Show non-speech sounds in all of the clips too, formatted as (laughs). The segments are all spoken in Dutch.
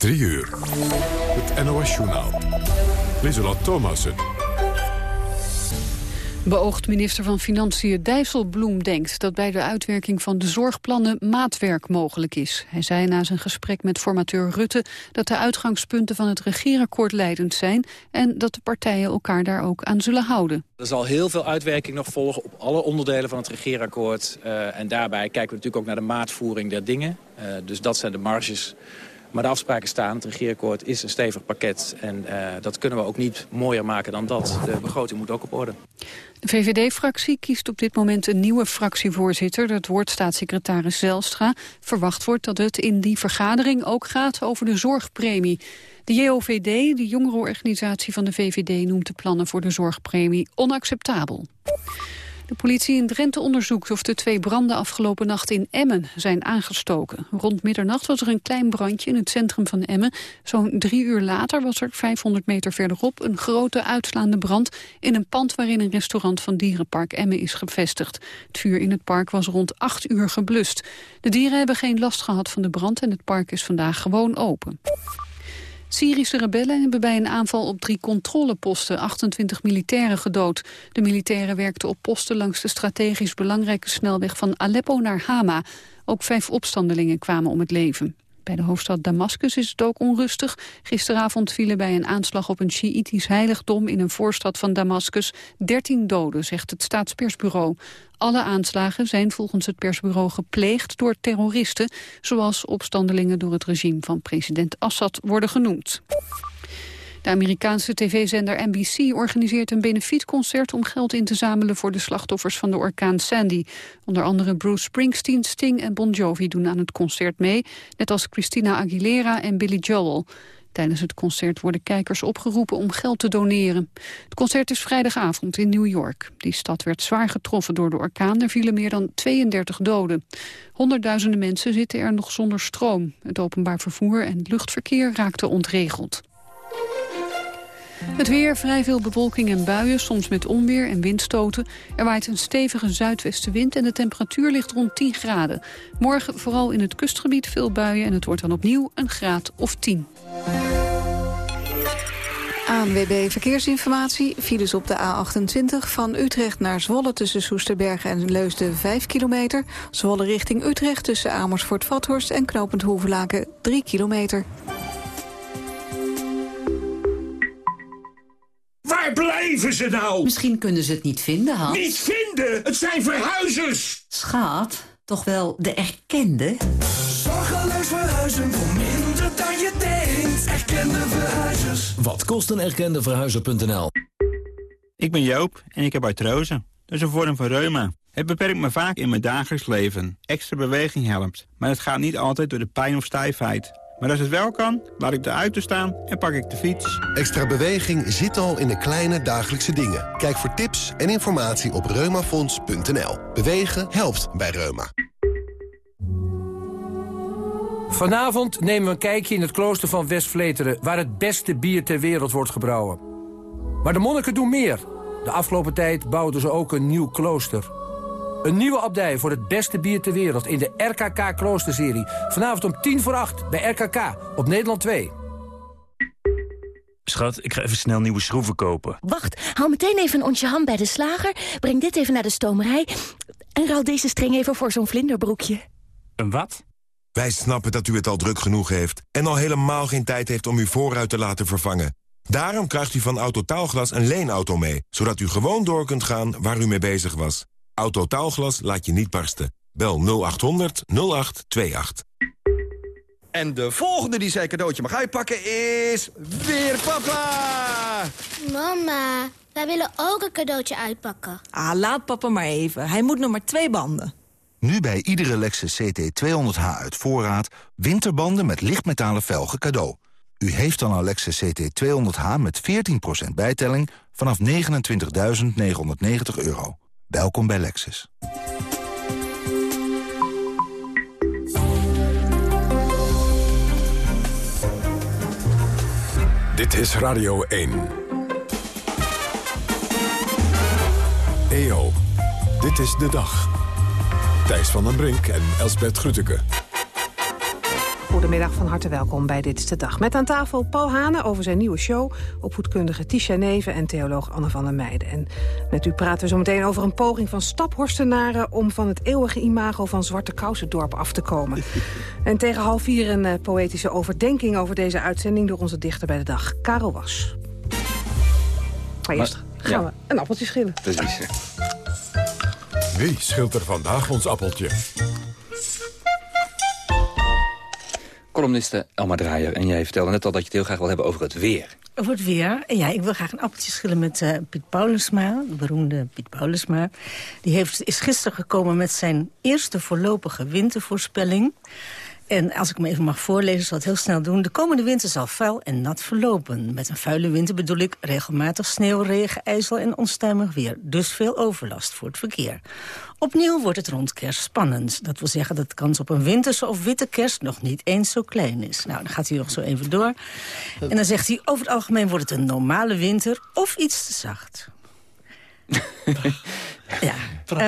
3 uur. Het NOS-journaal. Lieselot Thomassen. Beoogd minister van Financiën Dijsselbloem denkt dat bij de uitwerking van de zorgplannen maatwerk mogelijk is. Hij zei na zijn gesprek met formateur Rutte dat de uitgangspunten van het regeerakkoord leidend zijn en dat de partijen elkaar daar ook aan zullen houden. Er zal heel veel uitwerking nog volgen op alle onderdelen van het regeerakkoord. Uh, en daarbij kijken we natuurlijk ook naar de maatvoering der dingen. Uh, dus dat zijn de marges maar de afspraken staan, het regeerakkoord is een stevig pakket. En uh, dat kunnen we ook niet mooier maken dan dat. De begroting moet ook op orde. De VVD-fractie kiest op dit moment een nieuwe fractievoorzitter. Dat wordt staatssecretaris Zelstra. Verwacht wordt dat het in die vergadering ook gaat over de zorgpremie. De JOVD, de jongerenorganisatie van de VVD, noemt de plannen voor de zorgpremie onacceptabel. De politie in Drenthe onderzoekt of de twee branden afgelopen nacht in Emmen zijn aangestoken. Rond middernacht was er een klein brandje in het centrum van Emmen. Zo'n drie uur later was er 500 meter verderop een grote uitslaande brand in een pand waarin een restaurant van Dierenpark Emmen is gevestigd. Het vuur in het park was rond acht uur geblust. De dieren hebben geen last gehad van de brand en het park is vandaag gewoon open. Syrische rebellen hebben bij een aanval op drie controleposten 28 militairen gedood. De militairen werkten op posten langs de strategisch belangrijke snelweg van Aleppo naar Hama. Ook vijf opstandelingen kwamen om het leven. Bij de hoofdstad Damascus is het ook onrustig. Gisteravond vielen bij een aanslag op een Sjiïtisch heiligdom in een voorstad van Damascus 13 doden, zegt het staatspersbureau. Alle aanslagen zijn volgens het persbureau gepleegd door terroristen, zoals opstandelingen door het regime van president Assad worden genoemd. De Amerikaanse tv-zender NBC organiseert een benefietconcert om geld in te zamelen voor de slachtoffers van de orkaan Sandy. Onder andere Bruce Springsteen, Sting en Bon Jovi doen aan het concert mee, net als Christina Aguilera en Billy Joel. Tijdens het concert worden kijkers opgeroepen om geld te doneren. Het concert is vrijdagavond in New York. Die stad werd zwaar getroffen door de orkaan. Er vielen meer dan 32 doden. Honderdduizenden mensen zitten er nog zonder stroom. Het openbaar vervoer en luchtverkeer raakten ontregeld. Het weer, vrij veel bewolking en buien, soms met onweer en windstoten. Er waait een stevige zuidwestenwind en de temperatuur ligt rond 10 graden. Morgen vooral in het kustgebied veel buien en het wordt dan opnieuw een graad of 10. ANWB Verkeersinformatie. Files op de A28 van Utrecht naar Zwolle tussen Soesterbergen en Leusden 5 kilometer. Zwolle richting Utrecht tussen Amersfoort-Vathorst en Knopend Hoevelaken 3 kilometer. Waar blijven ze nou? Misschien kunnen ze het niet vinden, Hans. Niet vinden? Het zijn verhuizers! Schaat, toch wel de erkende? Zorgeloos verhuizen voor minder dan je denkt. Erkende verhuizers. Wat kost een erkende verhuizer.nl? Ik ben Joop en ik heb artrose. Dat is een vorm van reuma. Het beperkt me vaak in mijn dagelijks leven. Extra beweging helpt, maar het gaat niet altijd door de pijn of stijfheid. Maar als het wel kan, laat ik de auto staan en pak ik de fiets. Extra beweging zit al in de kleine dagelijkse dingen. Kijk voor tips en informatie op reumafonds.nl. Bewegen helpt bij Reuma. Vanavond nemen we een kijkje in het klooster van West-Vleteren... waar het beste bier ter wereld wordt gebrouwen. Maar de monniken doen meer. De afgelopen tijd bouwden ze ook een nieuw klooster... Een nieuwe abdij voor het beste bier ter wereld in de RKK Kloosterserie. Vanavond om tien voor acht bij RKK op Nederland 2. Schat, ik ga even snel nieuwe schroeven kopen. Wacht, haal meteen even een onsje ham bij de slager. Breng dit even naar de stomerij. En ruil deze string even voor zo'n vlinderbroekje. Een wat? Wij snappen dat u het al druk genoeg heeft... en al helemaal geen tijd heeft om uw voorruit te laten vervangen. Daarom krijgt u van Autotaalglas een leenauto mee... zodat u gewoon door kunt gaan waar u mee bezig was. Autotaalglas laat je niet barsten. Bel 0800 0828. En de volgende die zijn cadeautje mag uitpakken is... weer papa! Mama, wij willen ook een cadeautje uitpakken. Ah, laat papa maar even. Hij moet nog maar twee banden. Nu bij iedere Lexus CT200H uit voorraad... winterbanden met lichtmetalen velgen cadeau. U heeft dan een Lexus CT200H met 14% bijtelling... vanaf 29.990 euro. Welkom bij Lexus. Dit is Radio 1. EO, dit is de dag. Thijs van den Brink en Elsbert Grütke. Goedemiddag, van harte welkom bij Dit is de Dag. Met aan tafel Paul Hane over zijn nieuwe show... opvoedkundige Tisha Neven en theoloog Anne van der Meijden. En met u praten we zo meteen over een poging van staphorstenaren... om van het eeuwige imago van Zwarte Kousendorp af te komen. (laughs) en tegen half vier een uh, poëtische overdenking over deze uitzending... door onze dichter bij de dag, Karel Was. Maar eerst gaan we een appeltje schillen. Precies. Wie schilt er vandaag ons appeltje? Columniste Elma Draaier. En jij vertelde net al dat je het heel graag wil hebben over het weer. Over het weer. Ja, ik wil graag een appeltje schillen met uh, Piet Paulusma. De beroemde Piet Paulusma. Die heeft, is gisteren gekomen met zijn eerste voorlopige wintervoorspelling. En als ik hem even mag voorlezen, zal ik het heel snel doen. De komende winter zal vuil en nat verlopen. Met een vuile winter bedoel ik regelmatig sneeuw, regen, ijzel en onstuimig weer. Dus veel overlast voor het verkeer. Opnieuw wordt het rond kerst spannend. Dat wil zeggen dat de kans op een winterse of witte kerst nog niet eens zo klein is. Nou, dan gaat hij nog zo even door. En dan zegt hij, over het algemeen wordt het een normale winter of iets te zacht. (laughs) ja,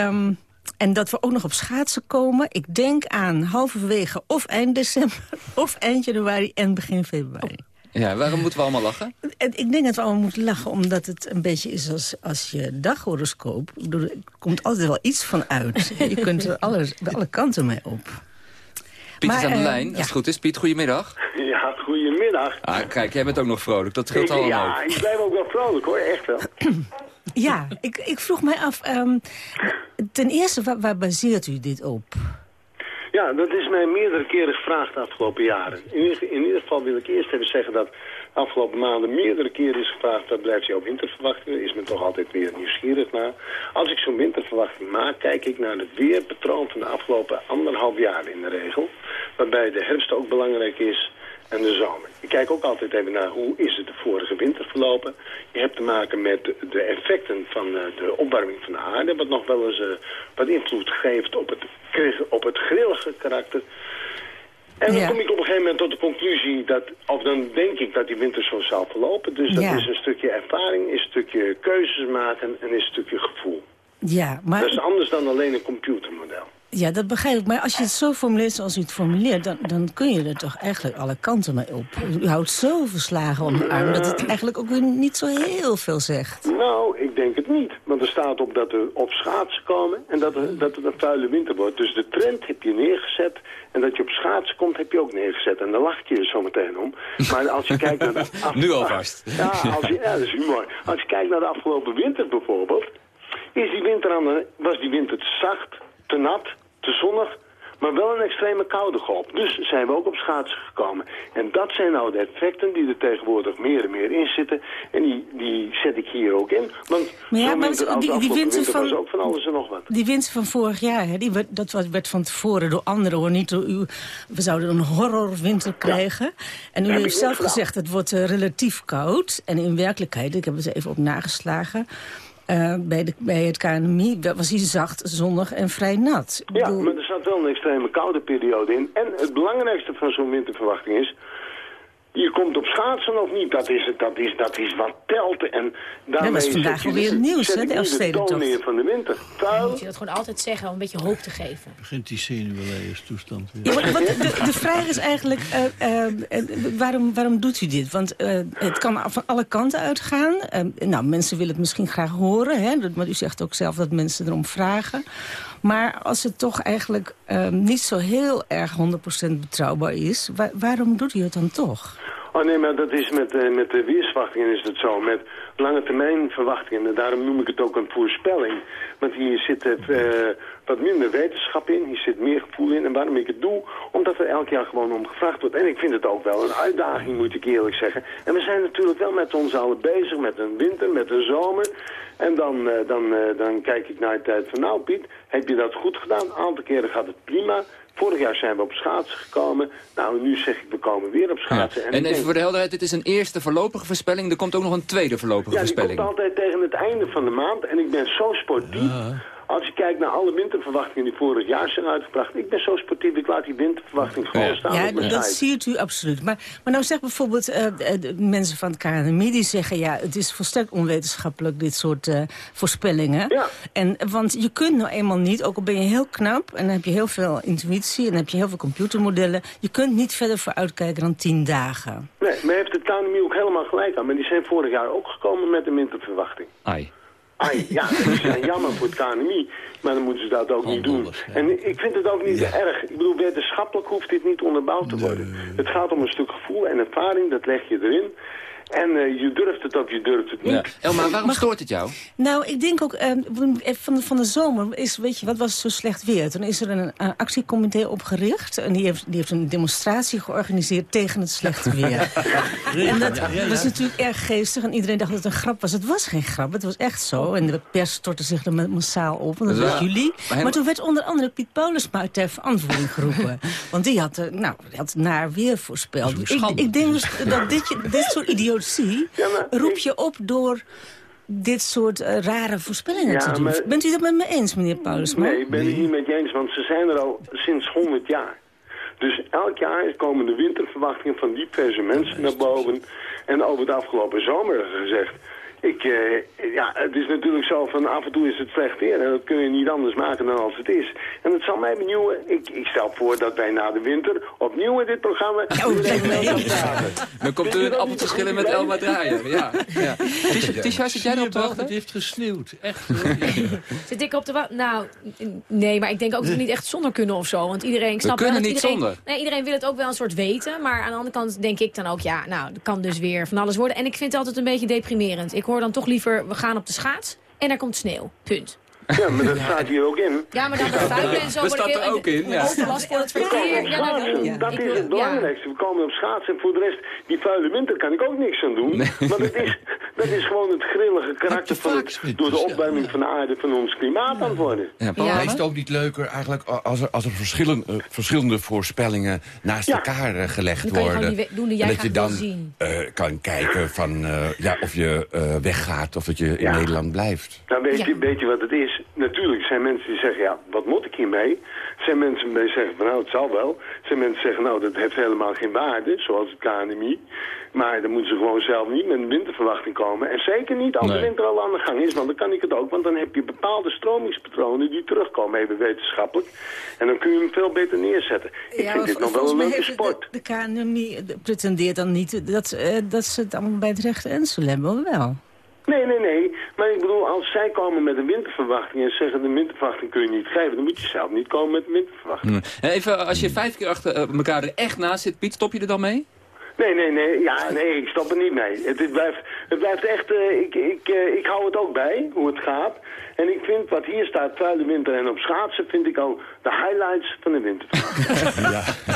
um, en dat we ook nog op schaatsen komen. Ik denk aan halverwege of eind december, (laughs) of eind januari en begin februari. Ja, waarom moeten we allemaal lachen? Ik denk dat we allemaal moeten lachen, omdat het een beetje is als, als je daghoroscoop. Er komt altijd wel iets van uit. (laughs) je kunt er alle, alle kanten mee op. Piet maar, is aan de uh, lijn, als ja. het goed is. Piet, goedemiddag. Ja, goedemiddag. Ah, kijk, jij bent ook nog vrolijk. Dat scheelt allemaal Ja, ik blijf ook wel vrolijk hoor, echt wel. (clears throat) Ja, ik, ik vroeg mij af, um, ten eerste, waar, baseert u dit op? Ja, dat is mij meerdere keren gevraagd de afgelopen jaren. In, in ieder geval wil ik eerst even zeggen dat de afgelopen maanden meerdere keren is gevraagd... wat blijft jouw winterverwachting? Is men toch altijd weer nieuwsgierig naar. Als ik zo'n winterverwachting maak, kijk ik naar het weerpatroon van de afgelopen anderhalf jaar in de regel. Waarbij de herfst ook belangrijk is en de zomer. Ik kijk ook altijd even naar hoe is het de vorige winter verlopen. Je hebt te maken met de effecten van uh, de opwarming van de aarde... wat nog wel eens uh, wat invloed geeft op het, op het grillige karakter. En dan ja. kom ik op een gegeven moment tot de conclusie dat... of dan denk ik dat die winter zo zal verlopen. Dus dat Ja. is een stukje ervaring, is een stukje keuzes maken en is een stukje gevoel. Ja, maar... Dat is anders dan alleen een computermodel. Ja, dat begrijp ik. Maar als je het zo formuleert zoals u het formuleert... dan, dan kun je er toch eigenlijk alle kanten mee op. U houdt zo verslagen om de arm... dat het eigenlijk ook weer niet zo heel veel zegt. Nou, ik denk het niet. Want er staat op dat er op schaatsen komen en dat, er, dat het een vuile winter wordt. Dus de trend heb je neergezet en dat je op schaatsen komt heb je ook neergezet. En daar lacht je zo meteen om. Maar als je kijkt naar de... Af... (laughs) Nu alvast. (laughs) Ja, als je, ja, dat is humor. Als je kijkt naar de afgelopen winter bijvoorbeeld... Is die winter aan de, was die winter te zacht, te nat, te zonnig... maar wel een extreme koude golf. Dus zijn we ook op schaatsen gekomen. En dat zijn nou de effecten die er tegenwoordig meer en meer in zitten. En die, die zet ik hier ook in. Want Maar ja, maar die- die van- was ook van alles en nog wat. Die winst van vorig jaar, hè, die werd, dat werd van tevoren door anderen, hoor, niet door u. We zouden een horrorwinter krijgen. En u heb heeft zelf gezegd, het wordt eh, relatief koud. En in werkelijkheid, ik heb het even op nageslagen... eh, bij, de, bij het KNMI was hij zacht, zonnig en vrij nat. Ik Ja, bedoel- maar er zat wel een extreme koude periode in. En het belangrijkste van zo'n winterverwachting is... Je komt op schaatsen of niet, dat is, het, dat is, dat is wat telt. En daarmee was vandaag zet je alweer het nieuws, hè, de Elfstedentocht. van de winter. Moet je dat gewoon altijd zeggen om een beetje hoop te geven. Begint die zenuwleierstoestand weer. Ja, maar wat, de, de vraag is eigenlijk, eh, eh, eh, waarom, waarom doet u dit? Want eh, het kan van alle kanten uitgaan. Nou, mensen willen het misschien graag horen. Hè? Dat- Maar u zegt ook zelf dat mensen erom vragen. Maar als het toch eigenlijk eh, niet zo heel erg 100% betrouwbaar is... wa- waarom doet u het dan toch? Oh nee, maar dat is met, eh, met de weersverwachtingen is het zo. Met lange termijn verwachtingen. En daarom noem ik het ook een voorspelling. Want hier zit eh, wat minder wetenschap in. Hier zit meer gevoel in. En waarom ik het doe? Omdat er elk jaar gewoon om gevraagd wordt. En ik vind het ook wel een uitdaging, moet ik eerlijk zeggen. En we zijn natuurlijk wel met ons allen bezig. Met een winter, met een zomer. En dan, eh, dan, eh, dan kijk ik naar de tijd van... Nou Piet, heb je dat goed gedaan? Een aantal keren gaat het prima. Vorig jaar zijn we op schaatsen gekomen. Nou, nu zeg ik, we komen weer op Ja. schaatsen. En ik even denk- voor de helderheid, dit is een eerste voorlopige voorspelling. Er komt ook nog een tweede voorlopige ja, die voorspelling. komt altijd tegen het einde van de maand. En ik ben zo sportief. Als je kijkt naar alle winterverwachtingen die vorig jaar zijn uitgebracht... ik ben zo sportief, ik laat die winterverwachting gewoon staan Ja, op mijn dat ziet u absoluut. Maar, maar nou zegt bijvoorbeeld eh, eh, de mensen van het KNMI... die zeggen, ja, het is volstrekt onwetenschappelijk, dit soort eh, voorspellingen. Ja. En, want je kunt nou eenmaal niet, ook al ben je heel knap... en dan heb je heel veel intuïtie en dan heb je heel veel computermodellen... je kunt niet verder vooruitkijken dan tien dagen. Nee, maar heeft het KNMI ook helemaal gelijk aan. Maar die zijn vorig jaar ook gekomen met een winterverwachting. Ai. Ai, ja, dat is eh, jammer voor het KNMI, maar dan moeten ze dat ook niet doen. En ik vind het ook niet erg. Ik bedoel, wetenschappelijk hoeft dit niet onderbouwd te worden. Het gaat om een stuk gevoel en ervaring, dat leg je erin. En eh, je durft het of je durft het niet. Ja. Elma, waarom stoort het jou? Nou, ik denk ook, eh, van, de, van de zomer is, weet je, wat was het zo slecht weer? Toen is er een, eh, actiecomité opgericht en die heeft, die heeft een demonstratie georganiseerd tegen het slechte (laughs) weer. en dat was natuurlijk erg geestig en iedereen dacht dat het een grap was. Het was geen grap, het was echt zo. En de pers stortte zich er massaal op, want dat Ja. was jullie. Maar Maar, toen werd onder andere Piet Paulusma ter verantwoording geroepen. (laughs) want die had, nou, die had naar weer voorspeld. Ik, ik denk dus dat dit, dit soort roep je op door dit soort eh, rare voorspellingen Ja, te doen. maar- Bent u dat met me eens, meneer Paulusma? Nee, ik ben het niet met je eens, want ze zijn er al sinds 100 jaar. Dus elk jaar komen de winterverwachtingen van diverse mensen naar boven. En over de afgelopen zomer gezegd... Ik, eh, ja, het is natuurlijk zo van af en toe is het slecht weer. En dat kun je niet anders maken dan als het is. En het zal mij benieuwen. Ik, ik stel voor dat wij na de winter opnieuw in dit programma... gaan (laughs) praten. Dan komt er een appeltje schillen met Elma draaien. Ja, ja. (laughs) Tisha, zit jij er op de hoogte? Het heeft gesneeuwd. Echt. (laughs) Zit ik op de wa- Nou, nee, maar ik denk ook dat we niet echt zonder kunnen of zo. Want iedereen, ik We snap wel kunnen dat niet iedereen, zonder. Nee, iedereen wil het ook wel een soort weten. Maar aan de andere kant denk ik dan ook, ja, nou, dat kan dus weer van alles worden. En ik vind het altijd een beetje deprimerend. Ik hoor dan toch liever, we gaan op de schaats en er komt sneeuw. Punt. Ja, maar dat staat hier ook in. Ja, maar dan de vuil en zo. Dat staat er ook in, ja. Overlast voor het verkeer. Ja, nou, ja. dat Ik is het belangrijkste. We komen op schaatsen en voor de rest, die vuile winter kan ik ook niks aan doen. Maar dat is, dat is gewoon het grillige karakter van het, door de opwarming van de aarde van ons klimaat aan het worden. Maar is het ook niet leuker eigenlijk als er, als er verschillen, eh, verschillende voorspellingen naast Ja. elkaar eh, gelegd Dan kan je gewoon worden? die we- doen die jij en dat je dan eh, kan kijken van, eh, ja, of je eh, weggaat of dat je in Ja. Nederland blijft. Nou, weet, Ja. je, weet je wat het is? Natuurlijk zijn mensen die zeggen, ja, wat moet ik hiermee? Er zijn mensen die zeggen, van, nou, het zal wel. Er zijn mensen die zeggen, nou, dat heeft helemaal geen waarde, zoals het KNMI. Maar dan moeten ze gewoon zelf niet met een winterverwachting komen. En zeker niet als de Nee. winter al aan de gang is, want dan kan ik het ook. Want dan heb je bepaalde stromingspatronen die terugkomen, even wetenschappelijk. En dan kun je hem veel beter neerzetten. Ik Ja, vind dit nog wel een leuke heeft sport. De, de KNMI eh, pretendeert dan niet dat, eh, dat ze het allemaal bij het rechte ensel hebben, wel? Nee, nee, nee. Maar ik bedoel, als zij komen met een winterverwachting en zeggen de winterverwachting kun je niet geven, dan moet je zelf niet komen met een winterverwachting. Hm. Even, als je vijf keer achter eh, elkaar er echt naast zit, Piet, stop je er dan mee? Nee, nee, nee. Ja, nee, ik stop er niet mee. Het, het blijft, het blijft echt... eh, ik, ik, eh, ik hou het ook bij, hoe het gaat. En ik vind wat hier staat, vuile winter en op schaatsen, vind ik al de highlights van de winter. (laughs)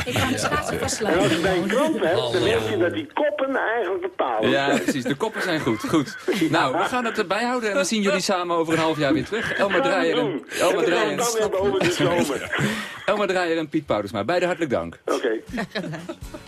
Ik ga de schaatsen En vastsluiten. als je bij een krant hebt, dan merk je dat die koppen eigenlijk bepalen. Ja, precies. De koppen zijn goed. Goed. Nou, we gaan het erbij houden en we zien jullie samen over een half jaar weer terug. Elma Draaier en. Elma En Draaier zomer. (laughs) Elma Draaier en Piet Poudersma. Beide hartelijk dank. Oké. (laughs)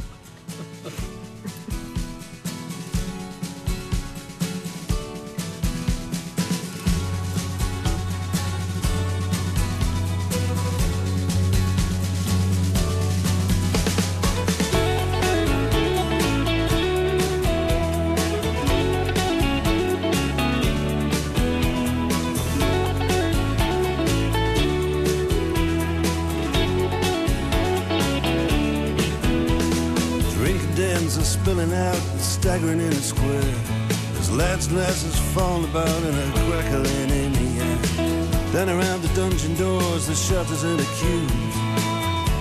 doors, the shutters and the queues.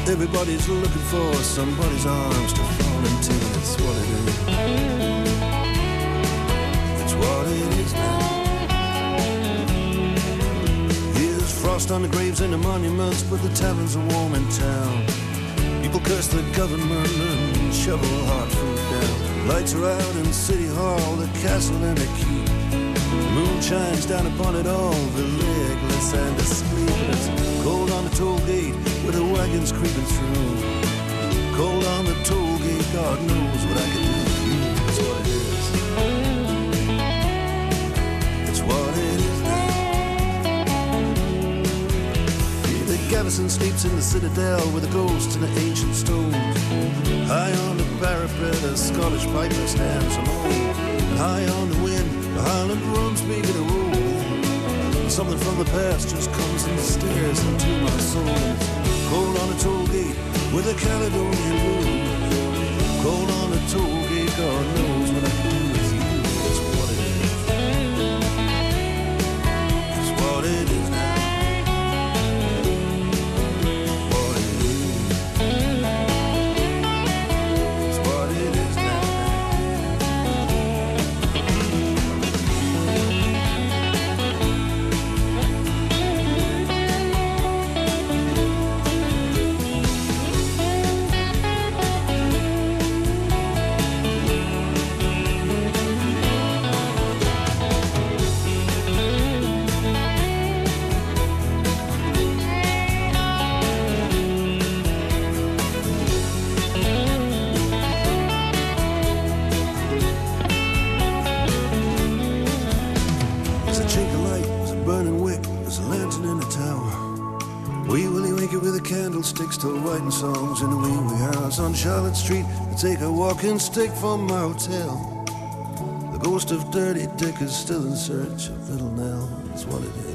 Everybody's looking for somebody's arms to fall into. That's what it is. That's what it is now. Here's frost on the graves and the monuments, but the taverns are warm in town. People curse the government and shovel hard food down. Lights are out in City Hall, the castle and the keep. The moon shines down upon it all, the legless and the sleepless. Cold on the toll gate the wagons creeping through. Cold on the toll gate, God knows what I can do what it is. It's what it is now. sleeps in the citadel with the ghosts and the ancient stones. High on the parapet, a Scottish piper stands alone. High on the wind, the Highland drums begin to roll. Something from the past just comes and stares into my soul. Cold on a toll gate with a Caledonian moon. Cold Street. I take a walking stick from my hotel. The ghost of Dirty Dick is still in search of Little Nell. That's what it is.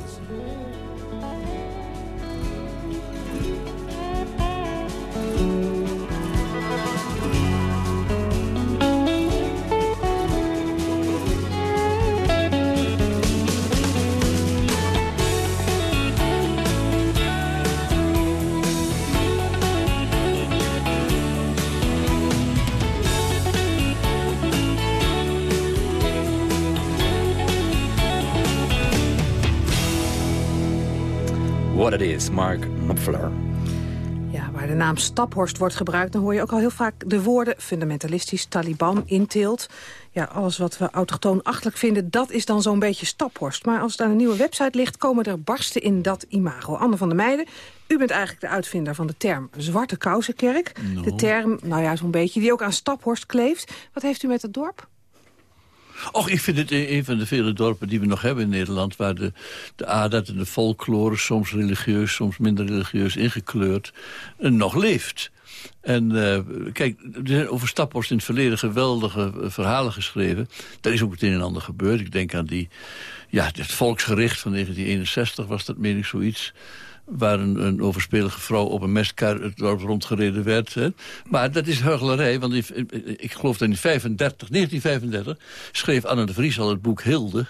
Is, Mark Knopfler. Ja, waar de naam Staphorst wordt gebruikt... dan hoor je ook al heel vaak de woorden fundamentalistisch, Taliban, inteelt. Ja, alles wat we autochtoonachtelijk vinden, dat is dan zo'n beetje Staphorst. Maar als het aan een nieuwe website ligt, komen er barsten in dat imago. Anne van der Meijden, u bent eigenlijk de uitvinder van de term Zwarte Kousenkerk. De term, nou ja, zo'n beetje, die ook aan Staphorst kleeft. Wat heeft u met het dorp? Och, ik vind het een een van de vele dorpen die we nog hebben in Nederland... waar de, de adat en de folklore, soms religieus, soms minder religieus ingekleurd, eh, nog leeft. En eh, kijk, er zijn over Staphorst in het verleden geweldige eh, verhalen geschreven. Daar is ook het een en ander gebeurd. Ik denk aan die, ja, het volksgericht van 1961 was dat, meen ik, zoiets waar een, een overspelige vrouw op een mestkar het dorp rondgereden werd. Hè. Maar dat is heugelarij, want in- ik geloof dat in 35, 1935 schreef Anne de Vries al het boek Hilde.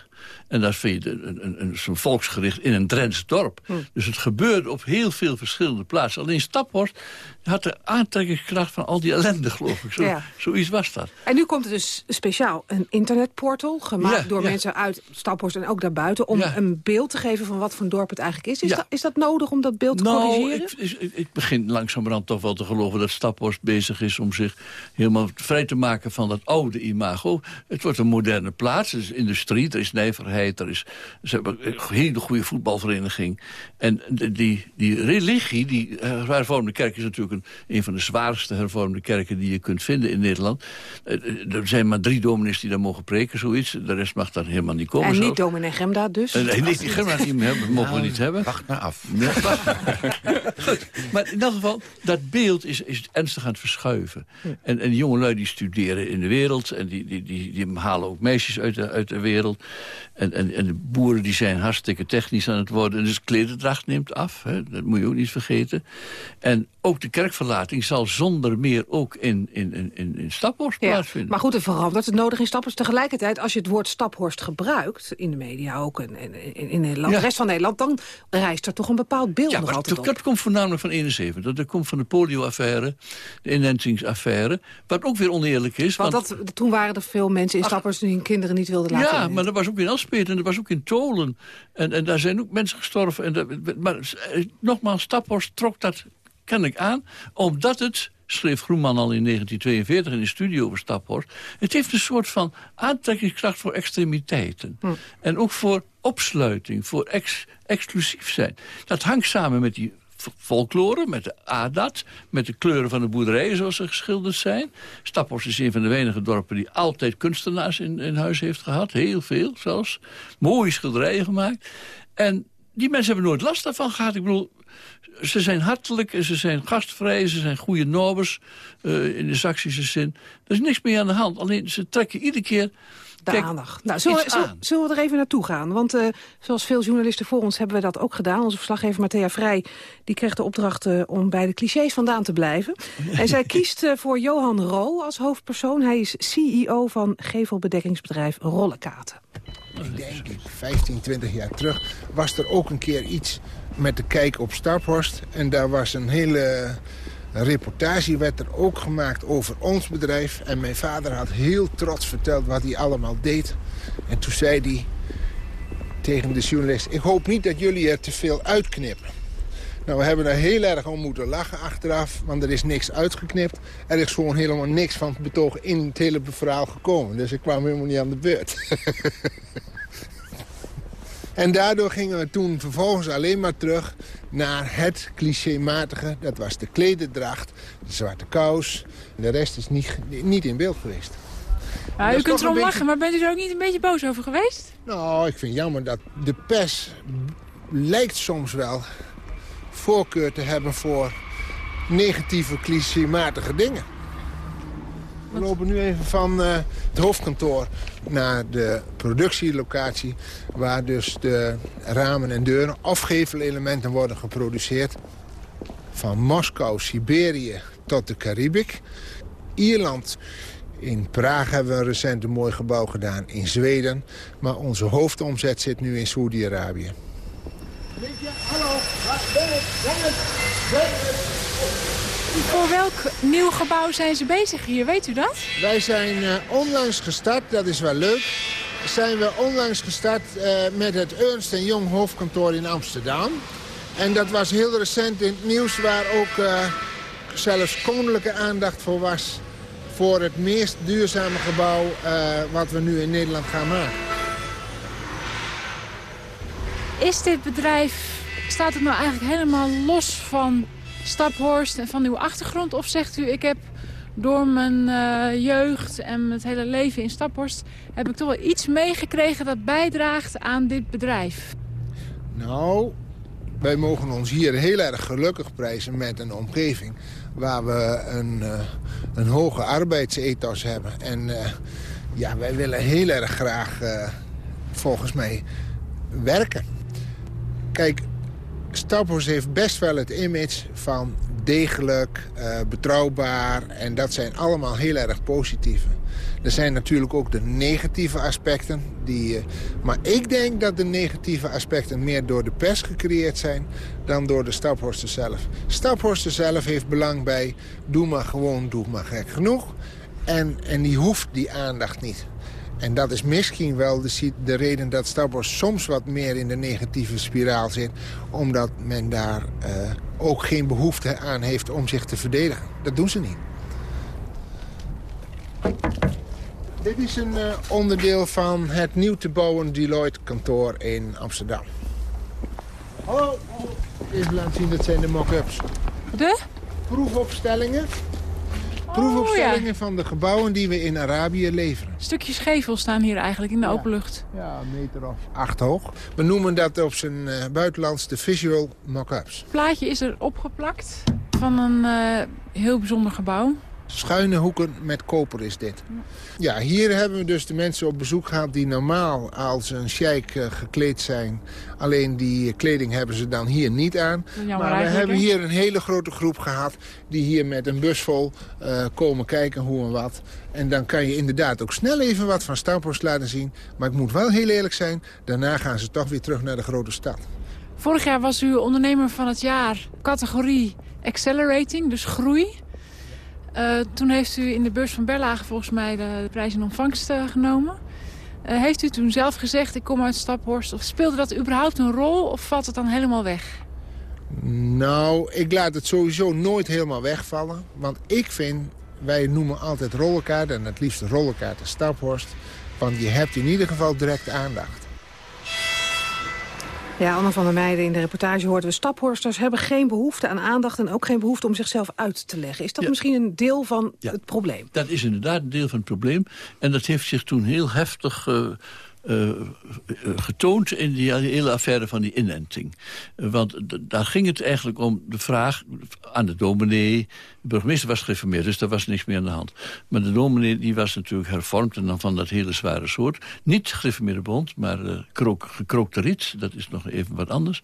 En daar vind je een, een, een, zo'n volksgericht in een Drents dorp. Dus het gebeurde op heel veel verschillende plaatsen. Alleen Staphorst had de aantrekkingskracht van al die ellende, geloof ik. Zo, Ja. Zoiets was dat. En nu komt er dus speciaal een internetportal... gemaakt Ja, door ja. mensen uit Staphorst en ook daarbuiten... om een beeld te geven van wat voor een dorp het eigenlijk is. Is, dat, is dat nodig om dat beeld te Nou, corrigeren? ik, ik, ik begin langzamerhand toch wel te geloven dat Staphorst bezig is om zich helemaal vrij te maken van dat oude imago. Het wordt een moderne plaats, er is industrie, er is nijverheid, er is ze hebben een hele goede voetbalvereniging. En de- die, die religie, die eh, hervormde kerk is natuurlijk een, een van de zwaarste hervormde kerken die je kunt vinden in Nederland. Eh, eh, Er zijn maar drie dominees die daar mogen preken, zoiets. De rest mag daar helemaal niet komen. en niet dominee Gemda dus? Nee, niet die Gemma die we hebben, mogen we niet hebben. Wacht maar af. Nee, wacht maar. Goed, maar in elk geval, dat beeld is, is ernstig aan het verschuiven. En, en die jongelui die studeren in de wereld... en die, die, die, die halen ook meisjes uit de, uit de wereld. En, en, en de boeren die zijn hartstikke technisch aan het worden. En dus klededracht neemt af, hè, dat moet je ook niet vergeten. En ook de kerkverlating zal zonder meer ook in, in, in, in, Staphorst Ja, plaatsvinden. maar goed, het verandert het nodig in Staphorst. Tegelijkertijd, als je het woord Staphorst gebruikt... in de media ook en en- in, in Nederland, Ja. de rest van Nederland... dan rijst er toch een bepaald beeld Ja, nog altijd dat, op. dat komt voornamelijk van 71. Dat komt van de polio-affaire, de inentingsaffaire. Wat ook weer oneerlijk is. Want dat, toen waren er veel mensen in Staphorst... die hun kinderen niet wilden laten Ja, maar dat was ook in En dat was ook in Tolen. En, en daar zijn ook mensen gestorven. En dat, maar eh, nogmaals, Staphorst trok dat kennelijk aan... omdat het, schreef Groenman al in 1942 in de studio over Staphorst... het heeft een soort van aantrekkingskracht voor extremiteiten. En ook voor opsluiting, voor ex, exclusief zijn. Dat hangt samen met die folklore, met de adat, met de kleuren van de boerderijen zoals ze geschilderd zijn. Staphorst is een van de weinige dorpen die altijd kunstenaars in, in huis heeft gehad. Heel veel zelfs. Mooie schilderijen gemaakt. En die mensen hebben nooit last daarvan gehad. Ik bedoel, Ze zijn hartelijk, en ze zijn gastvrij, ze zijn goede nobers uh, in de Saksische zin. Er is niks meer aan de hand. Alleen ze trekken iedere keer de Kijk, aandacht. Nou, zullen, we- zullen- zullen we er even naartoe gaan? Want eh, zoals veel journalisten voor ons hebben we dat ook gedaan. Onze verslaggever Matthea Vrij die kreeg de opdracht eh, om bij de clichés vandaan te blijven. En zij (laughs) kiest eh, voor Johan Roo als hoofdpersoon. Hij is CEO van gevelbedekkingsbedrijf Rollekaten. Ik denk 15, 20 jaar terug was er ook een keer iets met de kijk op Staphorst. En daar was een hele reportage werd er ook gemaakt over ons bedrijf. En mijn vader had heel trots verteld wat hij allemaal deed. En toen zei hij tegen de journalist... ik hoop niet dat jullie er te veel uitknippen. Nou, we hebben er heel erg om moeten lachen achteraf, want er is niks uitgeknipt. Er is gewoon helemaal niks van het betoog in het hele verhaal gekomen. Dus ik kwam helemaal niet aan de beurt. (laughs) En daardoor gingen we toen vervolgens alleen maar terug naar het clichématige. Dat was de klederdracht, de zwarte kous. De rest is niet, niet in beeld geweest. Ja, u kunt erom lachen, maar bent u er ook niet een beetje boos over geweest? Nou, ik vind het jammer dat de pers lijkt soms wel voorkeur te hebben voor negatieve, clichématige dingen. We lopen nu even van eh, het hoofdkantoor naar de productielocatie... waar dus de ramen en deuren of gevelelementen worden geproduceerd. Van Moskou, Siberië tot de Caribik. Ierland, in Praag hebben we recent een mooi gebouw gedaan. In Zweden. Maar onze hoofdomzet zit nu in Saoedi-Arabië. Hallo, Voor welk nieuw gebouw zijn ze bezig hier, weet u dat? Wij zijn eh, onlangs gestart, dat is wel leuk. Zijn we onlangs gestart eh, met het Ernst Jong hoofdkantoor in Amsterdam. En dat was heel recent in het nieuws waar ook eh, zelfs koninklijke aandacht voor was. Voor het meest duurzame gebouw wat we nu in Nederland gaan maken. Is dit bedrijf, staat het nou eigenlijk helemaal los van Staphorst en van uw achtergrond? Of zegt u, ik heb door mijn eh, jeugd en het hele leven in Staphorst... heb ik toch wel iets meegekregen dat bijdraagt aan dit bedrijf? Nou, wij mogen ons hier heel erg gelukkig prijzen met een omgeving... waar we een, eh, een hoge arbeidsethos hebben. En eh, ja, wij willen heel erg graag, volgens mij, werken. Kijk, Staphorst heeft best wel het image van degelijk, eh, betrouwbaar... en dat zijn allemaal heel erg positieve. Er zijn natuurlijk ook de negatieve aspecten. Die, eh, maar ik denk dat de negatieve aspecten meer door de pers gecreëerd zijn... dan door de Staphorster zelf. Staphorster zelf heeft belang bij... doe maar gewoon, doe maar gek genoeg. En, en die hoeft die aandacht niet. En dat is misschien wel de, de reden dat Staphorst soms wat meer in de negatieve spiraal zit. Omdat men daar eh, ook geen behoefte aan heeft om zich te verdedigen. Dat doen ze niet. Dit is een eh, onderdeel van het nieuw te bouwen Deloitte-kantoor in Amsterdam. Hallo, even laten zien, dat zijn de mock-ups. De? Proefopstellingen. Oh, Proefopstellingen van de gebouwen die we in Arabië leveren. Stukjes gevel staan hier eigenlijk in de open lucht. Ja, een meter of acht hoog. We noemen dat op zijn eh, buitenlands de visual mock-ups. Het plaatje is er opgeplakt van een eh, heel bijzonder gebouw. Schuine hoeken met koper is dit. Ja, hier hebben we dus de mensen op bezoek gehad die normaal als een sheik eh, gekleed zijn. Alleen die kleding hebben ze dan hier niet aan. Jammer maar we hebben hier een hele grote groep gehad die hier met een bus vol eh, komen kijken hoe en wat. En dan kan je inderdaad ook snel even wat van Stampost laten zien. Maar ik moet wel heel eerlijk zijn, daarna gaan ze toch weer terug naar de grote stad. Vorig jaar was u ondernemer van het jaar categorie Accelerating, dus groei. Eh, toen heeft u in de beurs van Berlage volgens mij de, prijs in ontvangst eh, genomen. Eh, heeft u toen zelf gezegd, ik kom uit Staphorst? Of speelde dat überhaupt een rol of valt het dan helemaal weg? Nou, ik laat het sowieso nooit helemaal wegvallen. Want ik vind, wij noemen altijd rollenkaart en het liefst rollenkaart de Staphorst. Want je hebt in ieder geval direct aandacht. Ja, Anne van der Meijden, in de reportage hoorden we... staphorsters hebben geen behoefte aan aandacht... en ook geen behoefte om zichzelf uit te leggen. Is dat Ja. misschien een deel van Ja. het probleem? Dat is inderdaad een deel van het probleem. En dat heeft zich toen heel heftig eh, eh, eh, getoond in die hele affaire van die inenting. Eh, want daar ging het eigenlijk om de vraag aan de dominee. De burgemeester was gereformeerd, dus daar was niks meer aan de hand. Maar de dominee die was natuurlijk hervormd en dan van dat hele zware soort. Niet gereformeerde bond, maar uh, krook, gekrookte riet. Dat is nog even wat anders.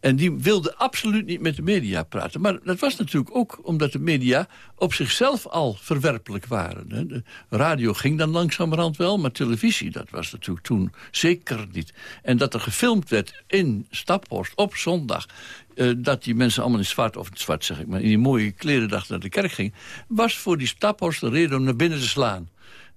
En die wilde absoluut niet met de media praten. Maar dat was natuurlijk ook omdat de media op zichzelf al verwerpelijk waren. De radio ging dan langzamerhand wel, maar televisie, dat was natuurlijk toen zeker niet. En dat er gefilmd werd in Staphorst op zondag... Uh, dat die mensen allemaal in zwart, of in zwart zeg ik maar... in die mooie kleren dag naar de kerk ging... was voor die Staphorst een reden om naar binnen te slaan.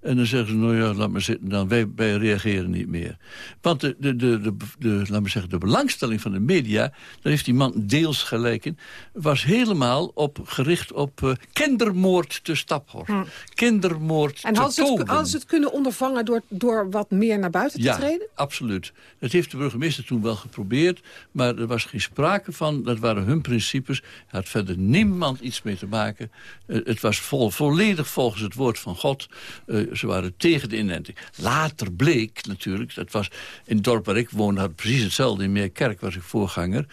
En dan zeggen ze, nou ja, laat maar zitten dan. Wij, wij reageren niet meer. Want de, de, de, de, de, laat maar zeggen, de belangstelling van de media... daar heeft die man deels gelijk in... was helemaal op, gericht op uh, kindermoord te Staphorst. Hm. Kindermoord en te hadden ze, het, hadden ze het kunnen ondervangen door, door wat meer naar buiten te ja, treden? absoluut. Dat heeft de burgemeester toen wel geprobeerd... maar er was geen sprake van. Dat waren hun principes. Er had verder niemand iets mee te maken. Uh, het was vol, volledig volgens het woord van God... Uh, ze waren tegen de inenting. Later bleek natuurlijk, dat was in het dorp waar ik woonde... had precies hetzelfde, in Meerkerk was ik voorganger...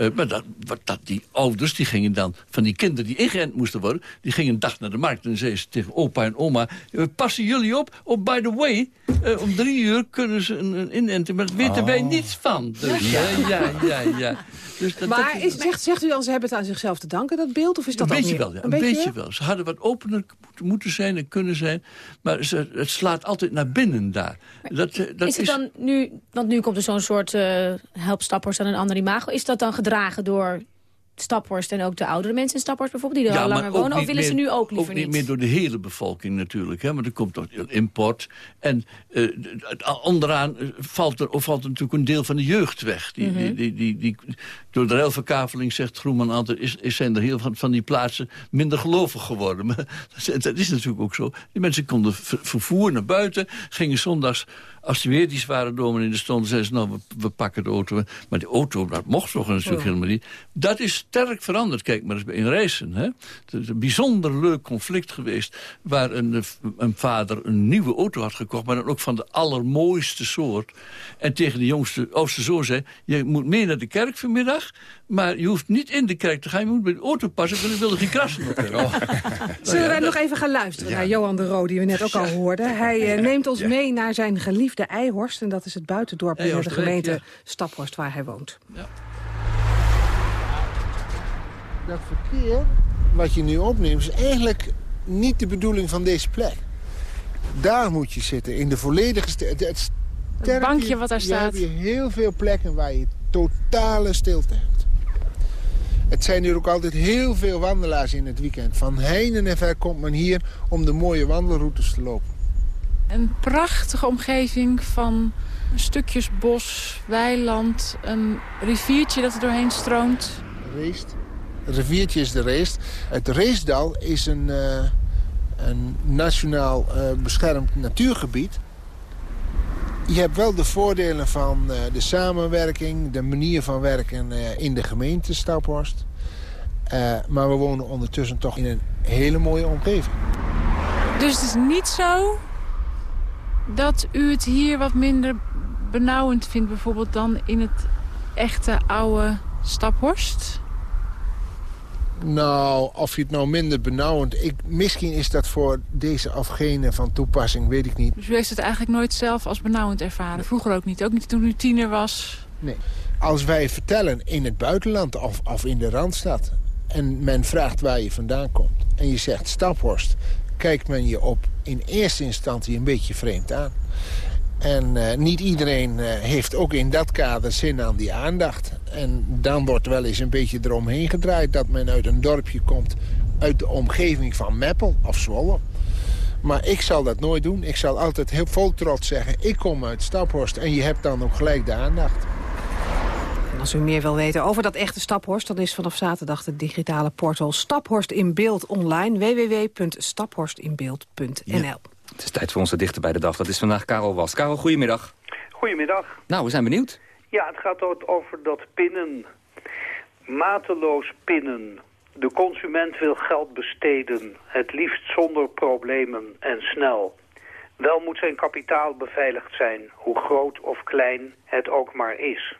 Uh, maar dat, dat, die ouders die gingen dan, van die kinderen die ingeënt moesten worden... die gingen een dag naar de markt en zeiden ze tegen opa en oma... passen jullie op? Oh, by the way, uh, om drie uur kunnen ze een, een inenting... maar daar weten oh. wij niets van. Dus, ja, ja, ja. ja. Dus dat, maar dat, is, zegt, zegt u dan, ze hebben het aan zichzelf te danken, dat beeld? Of is dat een beetje meer? wel, ja. Een, een beetje, beetje wel. Ze hadden wat opener moeten zijn en kunnen zijn. Maar ze, het slaat altijd naar binnen daar. Dat, dat is het dan nu, want nu komt er zo'n soort uh, helpstappers aan een ander imago. Is dat dan gedragen door Staphorst en ook de oudere mensen in Staphorst bijvoorbeeld... die er ja, al langer wonen, of willen meer, ze nu ook liever ook niet? niet meer door de hele bevolking natuurlijk, hè, maar er komt toch import. En uh, onderaan valt er, of valt er natuurlijk een deel van de jeugd weg. Die, Mhm. mm -hmm. die, die, die, door de ruilverkaveling, zegt Groenman altijd... Is, is, zijn er heel van, van die plaatsen minder gelovig geworden. (laughs) Maar dat, dat is natuurlijk ook zo. Die mensen konden ver, vervoer naar buiten, gingen zondags... Als die weer die zware domen in de stond, zeiden ze, nou, we, we, pakken de auto. Maar die auto, dat mocht toch natuurlijk oh. helemaal niet. Dat is sterk veranderd. Kijk maar eens in. Hè? Het is een bijzonder leuk conflict geweest... waar een, een vader een nieuwe auto had gekocht... maar dan ook van de allermooiste soort. En tegen de jongste, oudste zoon zei... je moet mee naar de kerk vanmiddag... maar je hoeft niet in de kerk te gaan. Je moet bij de auto passen, want ik wil er geen krassen. (laughs) Oh. (laughs) Zullen wij nog even gaan luisteren ja. naar Johan de Roo... die we net ook al hoorden. Hij uh, neemt ons ja. mee naar zijn geliefde Eihorst. En dat is het buitendorp in de gemeente ja. Staphorst waar hij woont. Ja. Dat verkeer wat je nu opneemt is eigenlijk niet de bedoeling van deze plek. Daar moet je zitten, in de volledige... Het, het, het bankje wat daar staat. Je hebt hier heel veel plekken waar je totale stilte hebt. Het zijn hier ook altijd heel veel wandelaars in het weekend. Van heinen en ver komt men hier om de mooie wandelroutes te lopen. Een prachtige omgeving van stukjes bos, weiland, een riviertje dat er doorheen stroomt. Reest. Het riviertje is de Reest. Het Reestdal is een, uh, een nationaal uh, beschermd natuurgebied. Je hebt wel de voordelen van uh, de samenwerking, de manier van werken in de gemeente Staphorst. maar we wonen ondertussen toch in een hele mooie omgeving. Dus het is niet zo dat u het hier wat minder benauwend vindt... bijvoorbeeld dan in het echte oude Staphorst? Nou, of je het nou minder benauwend... Ik, misschien is dat voor deze afgene van toepassing, weet ik niet. Dus u heeft het eigenlijk nooit zelf als benauwend ervaren? Vroeger ook niet? Ook niet toen u tiener was? Nee. Als wij vertellen in het buitenland of, of in de Randstad... en men vraagt waar je vandaan komt... en je zegt Staphorst kijkt men je op in eerste instantie een beetje vreemd aan. En uh, niet iedereen uh, heeft ook in dat kader zin aan die aandacht. En dan wordt wel eens een beetje eromheen gedraaid... dat men uit een dorpje komt uit de omgeving van Meppel of Zwolle. Maar ik zal dat nooit doen. Ik zal altijd heel vol trots zeggen... ik kom uit Staphorst en je hebt dan ook gelijk de aandacht. Als u meer wil weten over dat echte Staphorst... dan is vanaf zaterdag de digitale portal Staphorst in beeld online. www.staphorstinbeeld.nl ja. Het is tijd voor onze dichter bij de dag. Dat is vandaag Karel Was. Karel, goedemiddag. Goedemiddag. Nou, we zijn benieuwd. Ja, het gaat over dat pinnen. Mateloos pinnen. De consument wil geld besteden. Het liefst zonder problemen en snel. Wel moet zijn kapitaal beveiligd zijn, hoe groot of klein het ook maar is.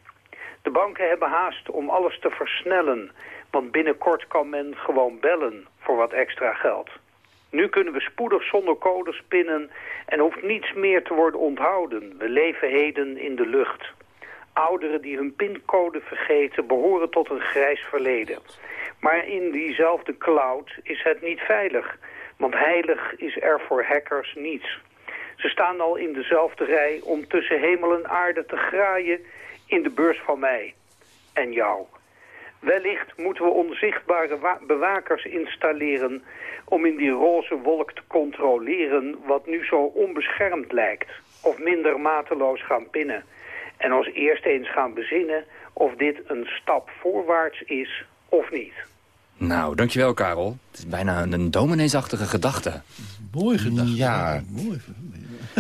De banken hebben haast om alles te versnellen, want binnenkort kan men gewoon bellen voor wat extra geld. Nu kunnen we spoedig zonder codes pinnen en hoeft niets meer te worden onthouden. We leven heden in de lucht. Ouderen die hun pincode vergeten behoren tot een grijs verleden. Maar in diezelfde cloud is het niet veilig, want heilig is er voor hackers niets. Ze staan al in dezelfde rij om tussen hemel en aarde te graaien in de beurs van mij en jou. Wellicht moeten we onzichtbare bewakers installeren om in die roze wolk te controleren wat nu zo onbeschermd lijkt. Of minder mateloos gaan pinnen. En ons eerst eens gaan bezinnen of dit een stap voorwaarts is of niet. Nou, dankjewel Karel. Het is bijna een domineesachtige gedachte. Mooi gedachte. Ja. Mooi.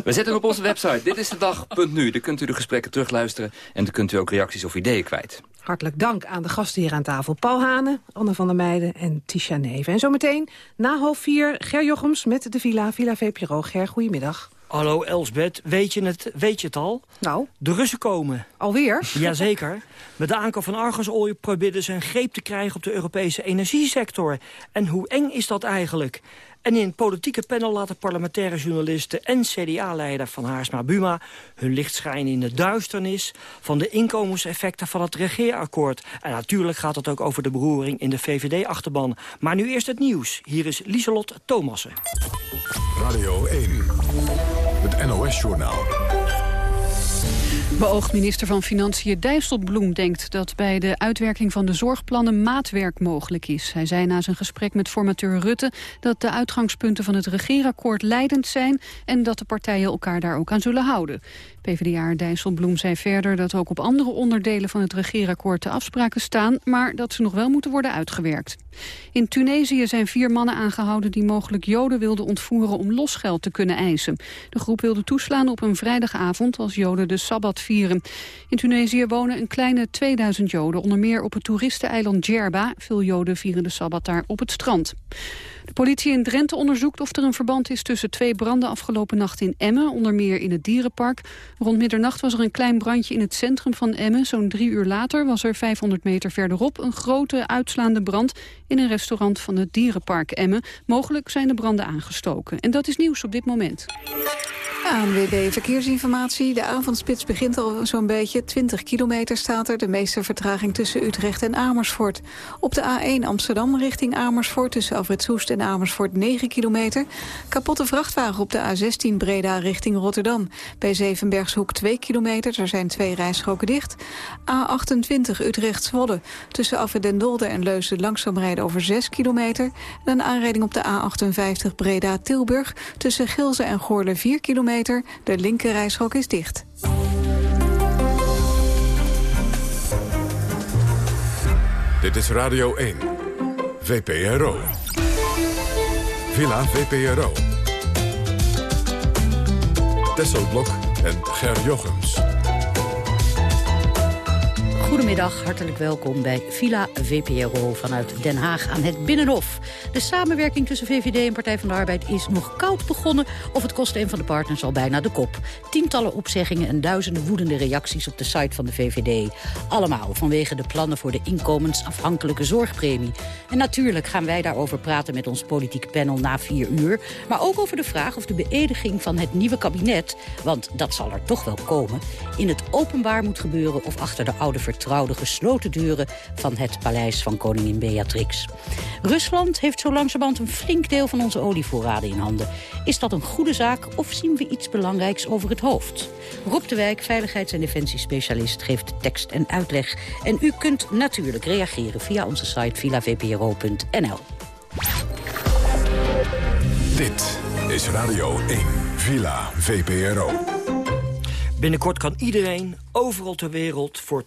We zetten op onze website. Dit is de dag.nu. Daar kunt u de gesprekken terugluisteren. En dan kunt u ook reacties of ideeën kwijt. Hartelijk dank aan de gasten hier aan tafel. Paul Hane, Anne van der Meijden en Tisha Neven. En zometeen na half vier Ger Jochems met de Villa, Villa VPRO. Ger, goedemiddag. Hallo Elsbeth, weet je, het, weet je het al? Nou? De Russen komen. Alweer? (laughs) Jazeker. Met de aankoop van Argosolie probeerden ze een greep te krijgen op de Europese energiesector. En hoe eng is dat eigenlijk? En in het politieke panel laten parlementaire journalisten en CDA-leider van Haarsma Buma hun licht schijnen in de duisternis van de inkomenseffecten van het regeerakkoord. En natuurlijk gaat het ook over de beroering in de VVD-achterban. Maar nu eerst het nieuws. Hier is Lieselot Thomassen. Radio 1, het NOS-journaal. Beoogd minister van Financiën Dijsselbloem denkt dat bij de uitwerking van de zorgplannen maatwerk mogelijk is. Hij zei na zijn gesprek met formateur Rutte dat de uitgangspunten van het regeerakkoord leidend zijn en dat de partijen elkaar daar ook aan zullen houden. PvdA Dijsselbloem zei verder dat ook op andere onderdelen van het regeerakkoord de afspraken staan, maar dat ze nog wel moeten worden uitgewerkt. In Tunesië zijn vier mannen aangehouden die mogelijk Joden wilden ontvoeren om losgeld te kunnen eisen. De groep wilde toeslaan op een vrijdagavond als Joden de Sabbat vieren. In Tunesië wonen een kleine 2000 Joden, onder meer op het toeristeneiland Djerba. Veel Joden vieren de Sabbat daar op het strand. De politie in Drenthe onderzoekt of er een verband is tussen twee branden afgelopen nacht in Emmen, onder meer in het dierenpark. Rond middernacht was er een klein brandje in het centrum van Emmen. Zo'n drie uur later was er 500 meter verderop een grote uitslaande brand in een restaurant van het dierenpark Emmen. Mogelijk zijn de branden aangestoken. En dat is nieuws op dit moment. ANWB Verkeersinformatie. De avondspits begint al zo'n beetje. 20 kilometer staat er. De meeste vertraging tussen Utrecht en Amersfoort. Op de A1 Amsterdam richting Amersfoort... tussen Alfred Soest en Amersfoort 9 kilometer. Kapotte vrachtwagen op de A16 Breda richting Rotterdam. Bij Zevenbergshoek 2 kilometer. Er zijn twee rijstroken dicht. A28 Utrecht-Zwolle. Tussen Dolder en Leusden langzaam rijden over 6 kilometer. En een aanrijding op de A58 Breda-Tilburg. Tussen Gilze en Goorle 4 kilometer de linkerrijstrook is dicht. Dit is Radio 1. VPRO. Villa VPRO. Tesselblok en Ger Jochems. Goedemiddag, hartelijk welkom bij Villa VPRO vanuit Den Haag aan het Binnenhof. De samenwerking tussen VVD en Partij van de Arbeid is nog koud begonnen... of het kost een van de partners al bijna de kop. Tientallen opzeggingen en duizenden woedende reacties op de site van de VVD. Allemaal vanwege de plannen voor de inkomensafhankelijke zorgpremie. En natuurlijk gaan wij daarover praten met ons politieke panel na vier uur. Maar ook over de vraag of de beëdiging van het nieuwe kabinet... want dat zal er toch wel komen... in het openbaar moet gebeuren of achter de oude vertrouwde gesloten deuren... van het paleis van koningin Beatrix. Rusland heeft zo langzamerhand een flink deel van onze olievoorraden in handen. Is dat een goede zaak of zien we iets belangrijks over het hoofd? Rob de Wijk, veiligheids- en defensiespecialist, geeft tekst en uitleg. En u kunt natuurlijk reageren via onze site villavpro.nl. Dit is Radio 1, Villa VPRO. Binnenkort kan iedereen, overal ter wereld, voor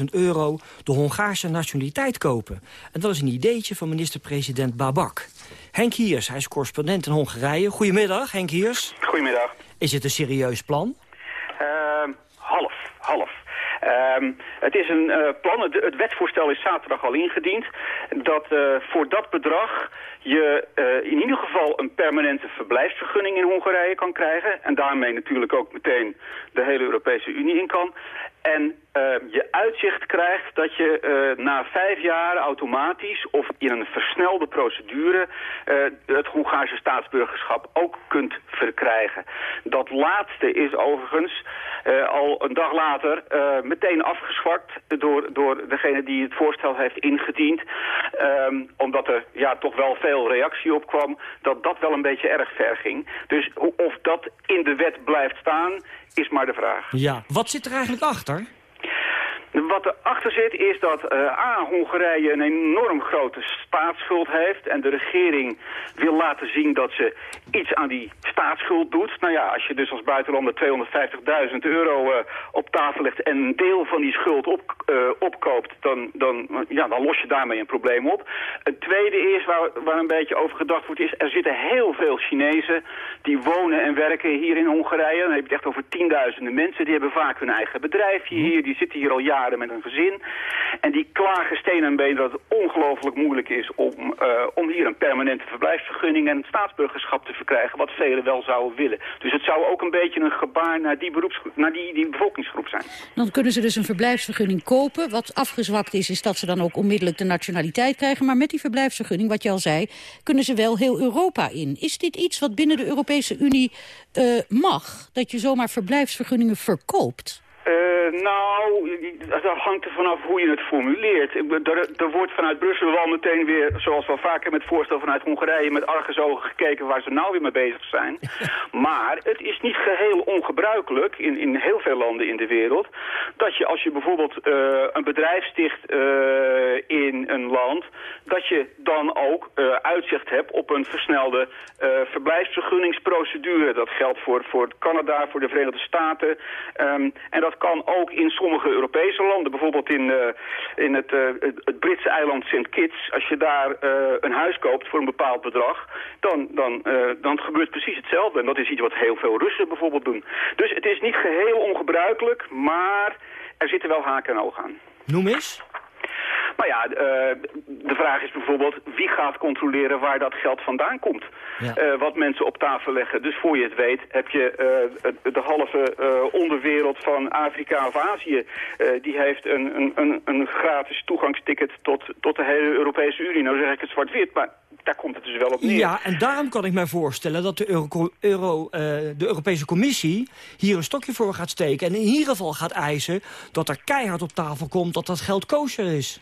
250.000 euro... de Hongaarse nationaliteit kopen. En dat is een ideetje van minister-president Babak. Henk Hiers, hij is correspondent in Hongarije. Goedemiddag, Henk Hiers. Goedemiddag. Is het een serieus plan? Uh, half, half. Ehm, het is een eh, plan, het, wetsvoorstel is zaterdag al ingediend, dat eh, voor dat bedrag je uh, in ieder geval een permanente verblijfsvergunning in Hongarije kan krijgen. En daarmee natuurlijk ook meteen de hele Europese Unie in kan. En uh, je uitzicht krijgt dat je uh, na vijf jaar automatisch of in een versnelde procedure uh, het Hongaarse staatsburgerschap ook kunt verkrijgen. Dat laatste is overigens al een dag later meteen afgezwakt door, door degene die het voorstel heeft ingediend. Um, omdat er ja, toch wel veel reactie op kwam dat dat wel een beetje erg ver ging. Dus of dat in de wet blijft staan is maar de vraag. Ja, wat zit er eigenlijk achter? Wat erachter zit is dat uh, A, Hongarije een enorm grote staatsschuld heeft... en de regering wil laten zien dat ze iets aan die staatsschuld doet. Nou ja, als je dus als buitenlander 250.000 euro uh, op tafel legt... en een deel van die schuld op, uh, opkoopt, dan, dan, ja, dan los je daarmee een probleem op. Het tweede is, waar, waar een beetje over gedacht wordt, is... er zitten heel veel Chinezen die wonen en werken hier in Hongarije. Dan heb je het echt over tienduizenden mensen. Die hebben vaak hun eigen bedrijfje hier, die zitten hier al jaren met een gezin. En die klagen steen en been dat het ongelooflijk moeilijk is om, uh, om hier een permanente verblijfsvergunning en staatsburgerschap te verkrijgen, wat velen wel zouden willen. Dus het zou ook een beetje een gebaar naar die, beroepsgroep, naar die, die bevolkingsgroep zijn. Dan kunnen ze dus een verblijfsvergunning kopen. Wat afgezwakt is, is dat ze dan ook onmiddellijk de nationaliteit krijgen. Maar met die verblijfsvergunning, wat je al zei, kunnen ze wel heel Europa in. Is dit iets wat binnen de Europese Unie uh, mag? Dat je zomaar verblijfsvergunningen verkoopt? Uh, nou, dat hangt er vanaf hoe je het formuleert. Er, er, wordt vanuit Brussel wel meteen weer, zoals wel vaker met voorstel vanuit Hongarije, met argusogen gekeken waar ze nou weer mee bezig zijn. (laughs) maar het is niet geheel ongebruikelijk in, in heel veel landen in de wereld, dat je als je bijvoorbeeld uh, een bedrijf sticht uh, in een land, dat je dan ook uitzicht hebt op een versnelde verblijfsvergunningsprocedure. Dat geldt voor, voor Canada, voor de Verenigde Staten. Um, en dat kan ook in sommige Europese landen. Bijvoorbeeld in, uh, in het, uh, het, het, Britse eiland St. Kitts. Als je daar uh, een huis koopt voor een bepaald bedrag, dan, dan, dan gebeurt precies hetzelfde. En dat is iets wat heel veel Russen bijvoorbeeld doen. Dus het is niet geheel ongebruikelijk, maar er zitten wel haken en ogen aan. Noem eens. Maar ja, uh, de vraag is bijvoorbeeld wie gaat controleren waar dat geld vandaan komt. Ja. Uh, wat mensen op tafel leggen. Dus voor je het weet heb je uh, de halve onderwereld van Afrika of Azië. die heeft een, een, een, een, gratis toegangsticket tot, tot de hele Europese Unie. Nou zeg ik het zwart-wit, maar daar komt het dus wel op neer. Ja, en daarom kan ik mij voorstellen dat de, Euro, Euro, de Europese Commissie hier een stokje voor gaat steken. En in ieder geval gaat eisen dat er keihard op tafel komt dat dat geld kosher is.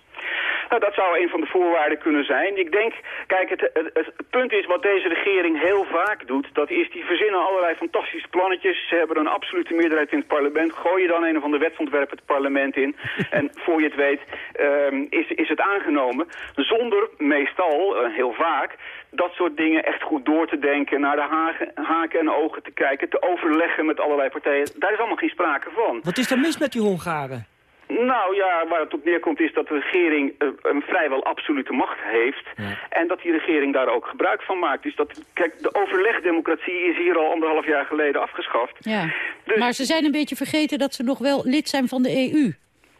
Nou, dat zou een van de voorwaarden kunnen zijn. Ik denk, kijk, het, het, het, punt is wat deze regering heel vaak doet, dat is die verzinnen allerlei fantastische plannetjes. Ze hebben een absolute meerderheid in het parlement. Gooi je dan een van de wetsontwerpen het parlement in. (laughs) En voor je het weet um, is, is het aangenomen. Zonder meestal, uh, heel vaak, dat soort dingen echt goed door te denken, naar de haken en ogen te kijken, te overleggen met allerlei partijen. Daar is allemaal geen sprake van. Wat is er mis met die Hongaren? Nou ja, waar het op neerkomt is dat de regering uh, een vrijwel absolute macht heeft. Ja. En dat die regering daar ook gebruik van maakt. Dus dat, kijk, de overlegdemocratie is hier al anderhalf jaar geleden afgeschaft. Ja. Dus, maar ze zijn een beetje vergeten dat ze nog wel lid zijn van de EU.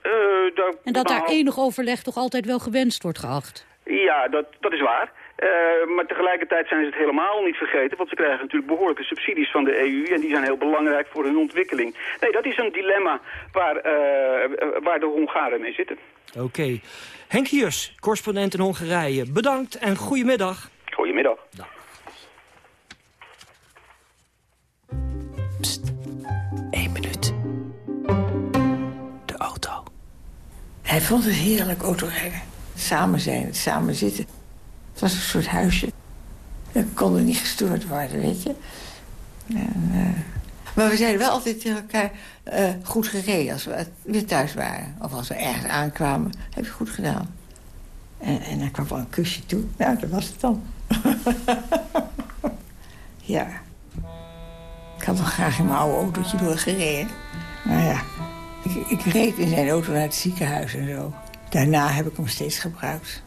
Uh, dat, en dat nou, daar enig overleg toch altijd wel gewenst wordt geacht. Ja, dat, dat is waar. Uh, maar tegelijkertijd zijn ze het helemaal niet vergeten, want ze krijgen natuurlijk behoorlijke subsidies van de EU en die zijn heel belangrijk voor hun ontwikkeling. Nee, dat is een dilemma waar, uh, waar de Hongaren mee zitten. Oké. Okay. Henk Hiers, correspondent in Hongarije. Bedankt en goedemiddag. Goedemiddag. Dag. Psst, één minuut. De auto. Hij vond het heerlijk autorijden. Samen zijn, samen zitten. Het was een soort huisje. We konden niet gestoord worden, weet je. En, uh, maar we zeiden wel altijd tegen elkaar uh, goed gereden als we weer thuis waren. Of als we ergens aankwamen, heb je goed gedaan. En, en dan kwam wel een kusje toe. Nou, dat was het dan. (laughs) ja. Ik had wel graag in mijn oude autootje doorgereden. Maar ja, ik, ik reed in zijn auto naar het ziekenhuis en zo. Daarna heb ik hem steeds gebruikt.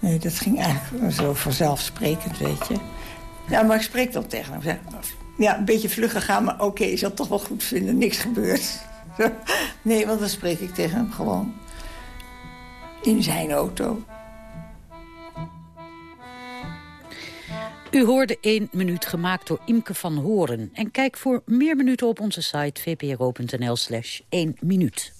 Nee, dat ging eigenlijk zo vanzelfsprekend, weet je. Ja, maar ik spreek dan tegen hem. Ja, een beetje vlug gegaan, maar oké, okay, je zal het toch wel goed vinden. Niks gebeurd. (laughs) nee, want dan spreek ik tegen hem gewoon. In zijn auto. U hoorde 1 minuut gemaakt door Imke van Horen. En kijk voor meer minuten op onze site vpro.nl slash 1 minuut.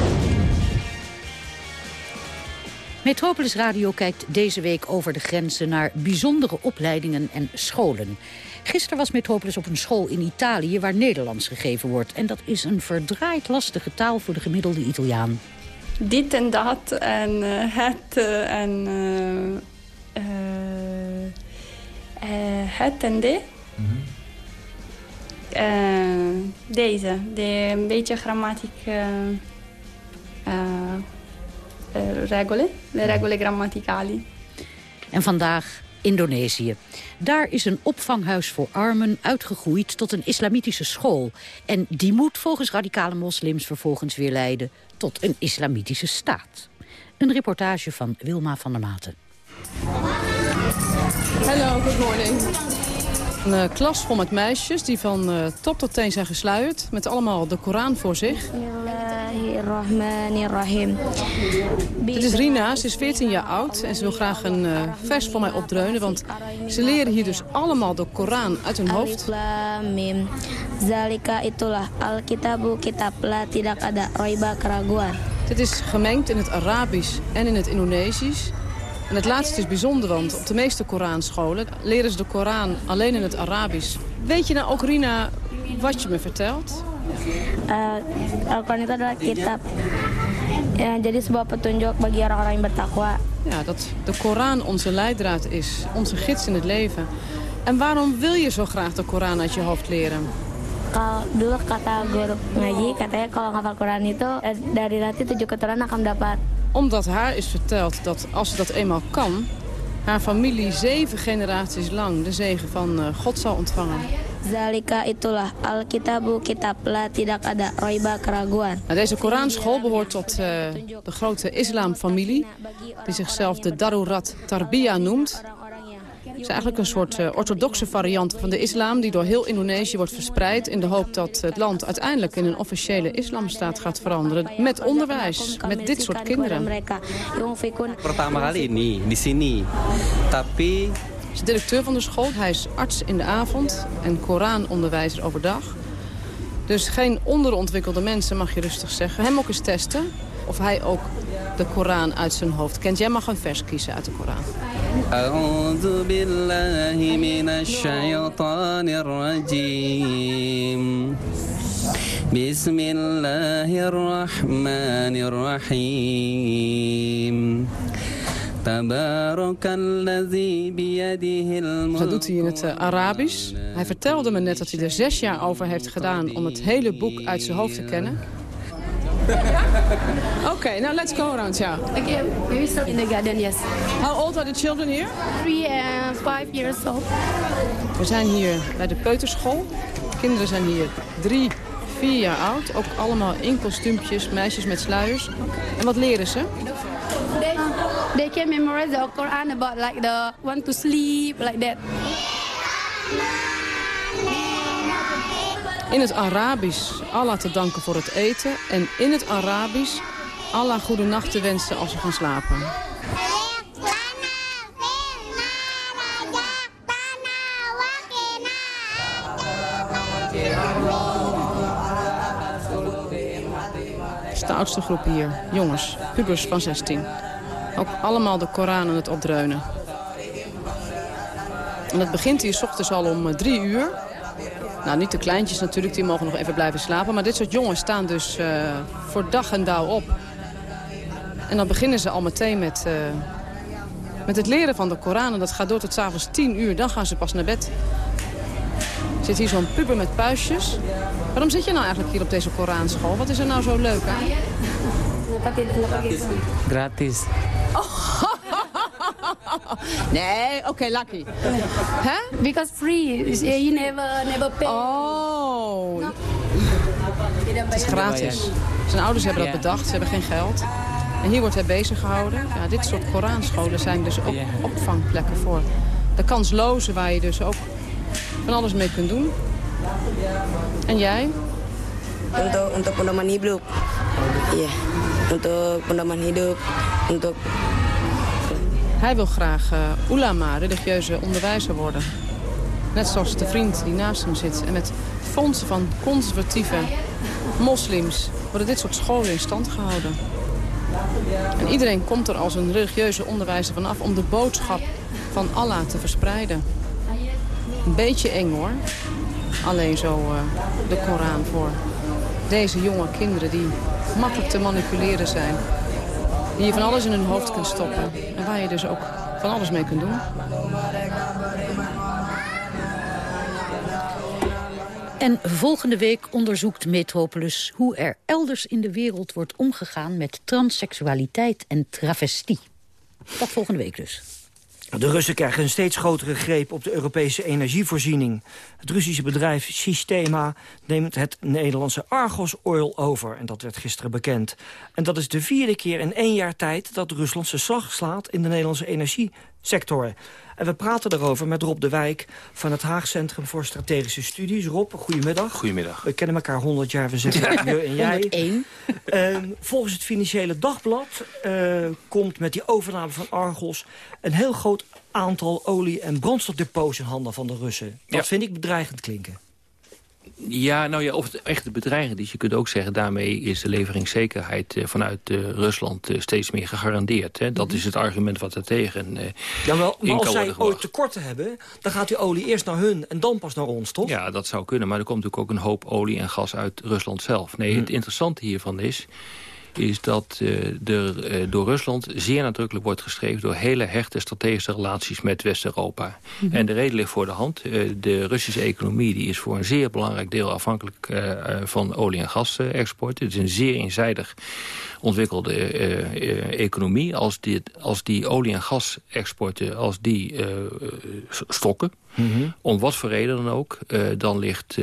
Radio kijkt deze week over de grenzen naar bijzondere opleidingen en scholen. Gisteren was Metropolis op een school in Italië waar Nederlands gegeven wordt. En dat is een verdraaid lastige taal voor de gemiddelde Italiaan. Dit en dat en uh, het uh, en uh, het en dit. Mm -hmm. deze, de, een beetje grammatic regole, le regole grammaticali. En vandaag Indonesië. Daar is een opvanghuis voor armen uitgegroeid tot een islamitische school. En die moet volgens radicale moslims vervolgens weer leiden tot een islamitische staat. Een reportage van Wilma van der Maten. Hallo, good morning. Een uh, klas vol met meisjes die van uh, top tot teen zijn gesluierd. Met allemaal de Koran voor zich. Dit is Rina, ze is 14 jaar oud en ze wil graag een uh, vers voor mij opdreunen. Want ze leren hier dus allemaal de Koran uit hun hoofd. Zalika itulah al-kitabu kitab la tidak ada roiba keraguan. Dit is gemengd in het Arabisch en in het Indonesisch. En het laatste is bijzonder, want op de meeste Koranscholen leren ze de Koran alleen in het Arabisch. Weet je nou ook, Rina, wat je me vertelt? Uh, Al-Quran itu adalah kitab. Ja, jadi sebuah petunjuk bagi orang-orang yang bertakwa. Ja, dat de Koran onze leidraad is, onze gids in het leven. En waarom wil je zo graag de Koran uit je hoofd leren? Kalau dulu kata guru ngaji, katanya kalau ngapal Quran itu dari nanti tujuh keturunan akan dapat omdat haar is verteld dat als ze dat eenmaal kan... haar familie zeven generaties lang de zegen van uh, God zal ontvangen. Zalika itulah al-kitabu kitab la tidak ada roiba keraguan. Nou, deze Koranschool behoort tot uh, de grote islamfamilie... die zichzelf de Darurat Tarbiyah noemt. Het is eigenlijk een soort uh, orthodoxe variant van de islam... die door heel Indonesië wordt verspreid... in de hoop dat het land uiteindelijk in een officiële islamstaat gaat veranderen. Met onderwijs, met dit soort kinderen. Pertama kali ini, di sini. Tapi... Hij is directeur van de school. Hij is arts in de avond en Koranonderwijzer overdag. Dus geen onderontwikkelde mensen, mag je rustig zeggen. Hem ook eens testen of hij ook de Koran uit zijn hoofd kent. Jij mag een vers kiezen uit de Koran. أعوذ بالله من الشيطان الرجيم بسم الله الرحمن الرحيم تبارك الذي بيده الملك Dat doet hij in het uh, Arabisch. Hij vertelde me net dat hij er zes jaar over heeft gedaan om het hele boek uit zijn hoofd te kennen. (laughs) Okay, now let's go around, yeah. Okay, we still in the garden, yes. How old are the children here? Three and five years old. We zijn hier bij de peuterschool. De kinderen zijn hier drie, vier jaar oud. Ook allemaal in kostuumpjes, meisjes met sluiers. En wat leren ze? They, they can memorize the Quran about like the want to sleep, like that. In het Arabisch Allah te danken voor het eten. En in het Arabisch Allah goede nacht te wensen als ze gaan slapen. Is de oudste groep hier. Jongens, pubers van 16. Ook allemaal de Koran aan het opdreunen. En dat begint hier s ochtends al om drie uur. Nou, niet de kleintjes natuurlijk, die mogen nog even blijven slapen. Maar dit soort jongens staan dus uh, voor dag en dauw op. En dan beginnen ze al meteen met, uh, met het leren van de Koran. En dat gaat door tot s'avonds tien uur. Dan gaan ze pas naar bed. Er zit hier zo'n puber met puistjes. Waarom zit je nou eigenlijk hier op deze Koranschool? Wat is er nou zo leuk aan? Gratis. Oh. (laughs) nee, oké, lucky. Huh? Because free. You never, never pay. Oh. Het is gratis. Zijn ouders hebben dat bedacht, ze hebben geen geld. En hier wordt hij bezig gehouden. Ja, dit soort Koranscholen zijn dus ook opvangplekken voor de kanslozen... waar je dus ook van alles mee kunt doen. En jij? Untuk, untuk pendoman hidup. Iya. Untuk pendoman hidup. Untuk Hij wil graag uh, ulama, religieuze onderwijzer worden. Net zoals de vriend die naast hem zit. En met fondsen van conservatieve moslims worden dit soort scholen in stand gehouden. En iedereen komt er als een religieuze onderwijzer vanaf om de boodschap van Allah te verspreiden. Een beetje eng hoor. Alleen zo uh, de Koran voor deze jonge kinderen die makkelijk te manipuleren zijn. Die je van alles in hun hoofd kunt stoppen. En waar je dus ook van alles mee kunt doen. En volgende week onderzoekt Metropolis hoe er elders in de wereld wordt omgegaan met transseksualiteit en travestie. Dat volgende week dus. De Russen krijgen een steeds grotere greep op de Europese energievoorziening. Het Russische bedrijf Systema neemt het Nederlandse Argos Oil over. En dat werd gisteren bekend. En dat is de vierde keer in één jaar tijd dat Rusland zijn slag slaat in de Nederlandse energiesector. En we praten daarover met Rob de Wijk van het Haag Centrum voor Strategische Studies. Rob, goedemiddag. Goedemiddag. We kennen elkaar 100 jaar, we zeggen (laughs) je en jij. 101. Uh, volgens het Financiële Dagblad uh, komt met die overname van Argos... een heel groot aantal olie- en brandstofdepots in handen van de Russen. Dat Ja. vind ik bedreigend klinken. Ja, nou ja, of het echt bedreigend is. Je kunt ook zeggen, daarmee is de leveringszekerheid eh, vanuit eh, Rusland eh, steeds meer gegarandeerd. Hè. Dat is het argument wat er tegen Ja, wel, maar als zij ooit tekorten hebben... dan gaat die olie eerst naar hun en dan pas naar ons, toch? Ja, dat zou kunnen. Maar er komt natuurlijk ook een hoop olie en gas uit Rusland zelf. Nee, Hm. het interessante hiervan is is dat eh, er eh, door Rusland zeer nadrukkelijk wordt geschreven... door hele hechte strategische relaties met West-Europa. Mhm. En de reden ligt voor de hand. Eh, de Russische economie die is voor een zeer belangrijk deel afhankelijk van olie- en gasexport. Het is een zeer eenzijdig ontwikkelde economie. Als, dit, als die olie- en gasexporten als die stokken, om wat voor reden dan ook, dan ligt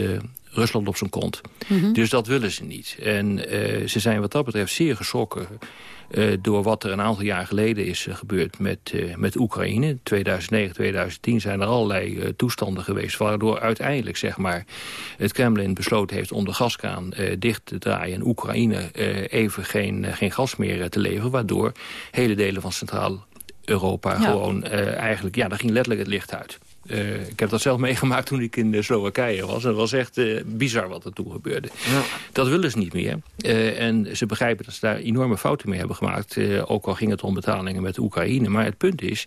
Rusland op zijn kont. Mhm. Dus dat willen ze niet. En eh, ze zijn wat dat betreft zeer geschrokken eh, door wat er een aantal jaar geleden is eh, gebeurd met, met Oekraïne. 2009, 2010 zijn er allerlei toestanden geweest... waardoor uiteindelijk zeg maar, het Kremlin besloten heeft om de gaskraan dicht te draaien... en Oekraïne even geen, geen gas meer te leveren... waardoor hele delen van Centraal-Europa Ja. gewoon eigenlijk... ja, daar ging letterlijk het licht uit. Eh, ik heb dat zelf (laughs) meegemaakt toen ik in eh, Slowakije was. En het was echt eh, bizar wat er toen gebeurde. Dat willen ze niet meer. En ze begrijpen dat ze daar enorme fouten mee hebben gemaakt. ook al ging het om betalingen met Oekraïne. Maar het punt is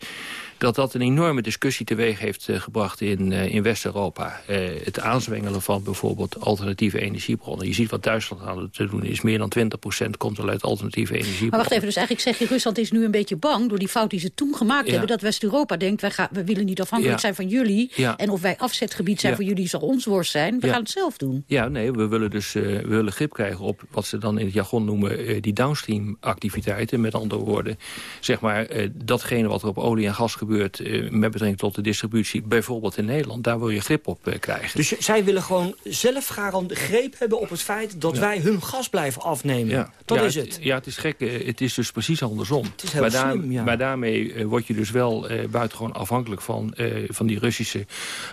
dat dat een enorme discussie teweeg heeft eh, gebracht in, eh, in West-Europa. Eh, het aanzwengelen van bijvoorbeeld alternatieve energiebronnen. Je ziet wat Duitsland aan het doen is. Meer dan 20% komt al uit alternatieve energiebronnen. Maar wacht even, dus eigenlijk zeg je... Rusland is nu een beetje bang door die fout die ze toen gemaakt Ja. hebben... dat West-Europa denkt, wij, gaan, we willen niet afhankelijk Ja. zijn van jullie... Ja. en of wij afzetgebied zijn voor jullie zal ons worst zijn. We gaan het zelf doen. Ja, nee, we willen dus we willen grip krijgen op wat ze dan in het jargon noemen... die downstream activiteiten. Met andere woorden, zeg maar, datgene wat er op olie en gas gebeurt... eh, met betrekking tot de distributie, bijvoorbeeld in Nederland... daar wil je grip op eh, krijgen. Dus zij willen gewoon zelf garant greep hebben op het feit... dat Ja. wij hun gas blijven afnemen. Dat ja, is het. Ja, het is gek. eh, Het is dus precies andersom. is heel maar, daar- slim, ja. maar daarmee word je dus wel eh, buitengewoon afhankelijk van, eh, van die Russische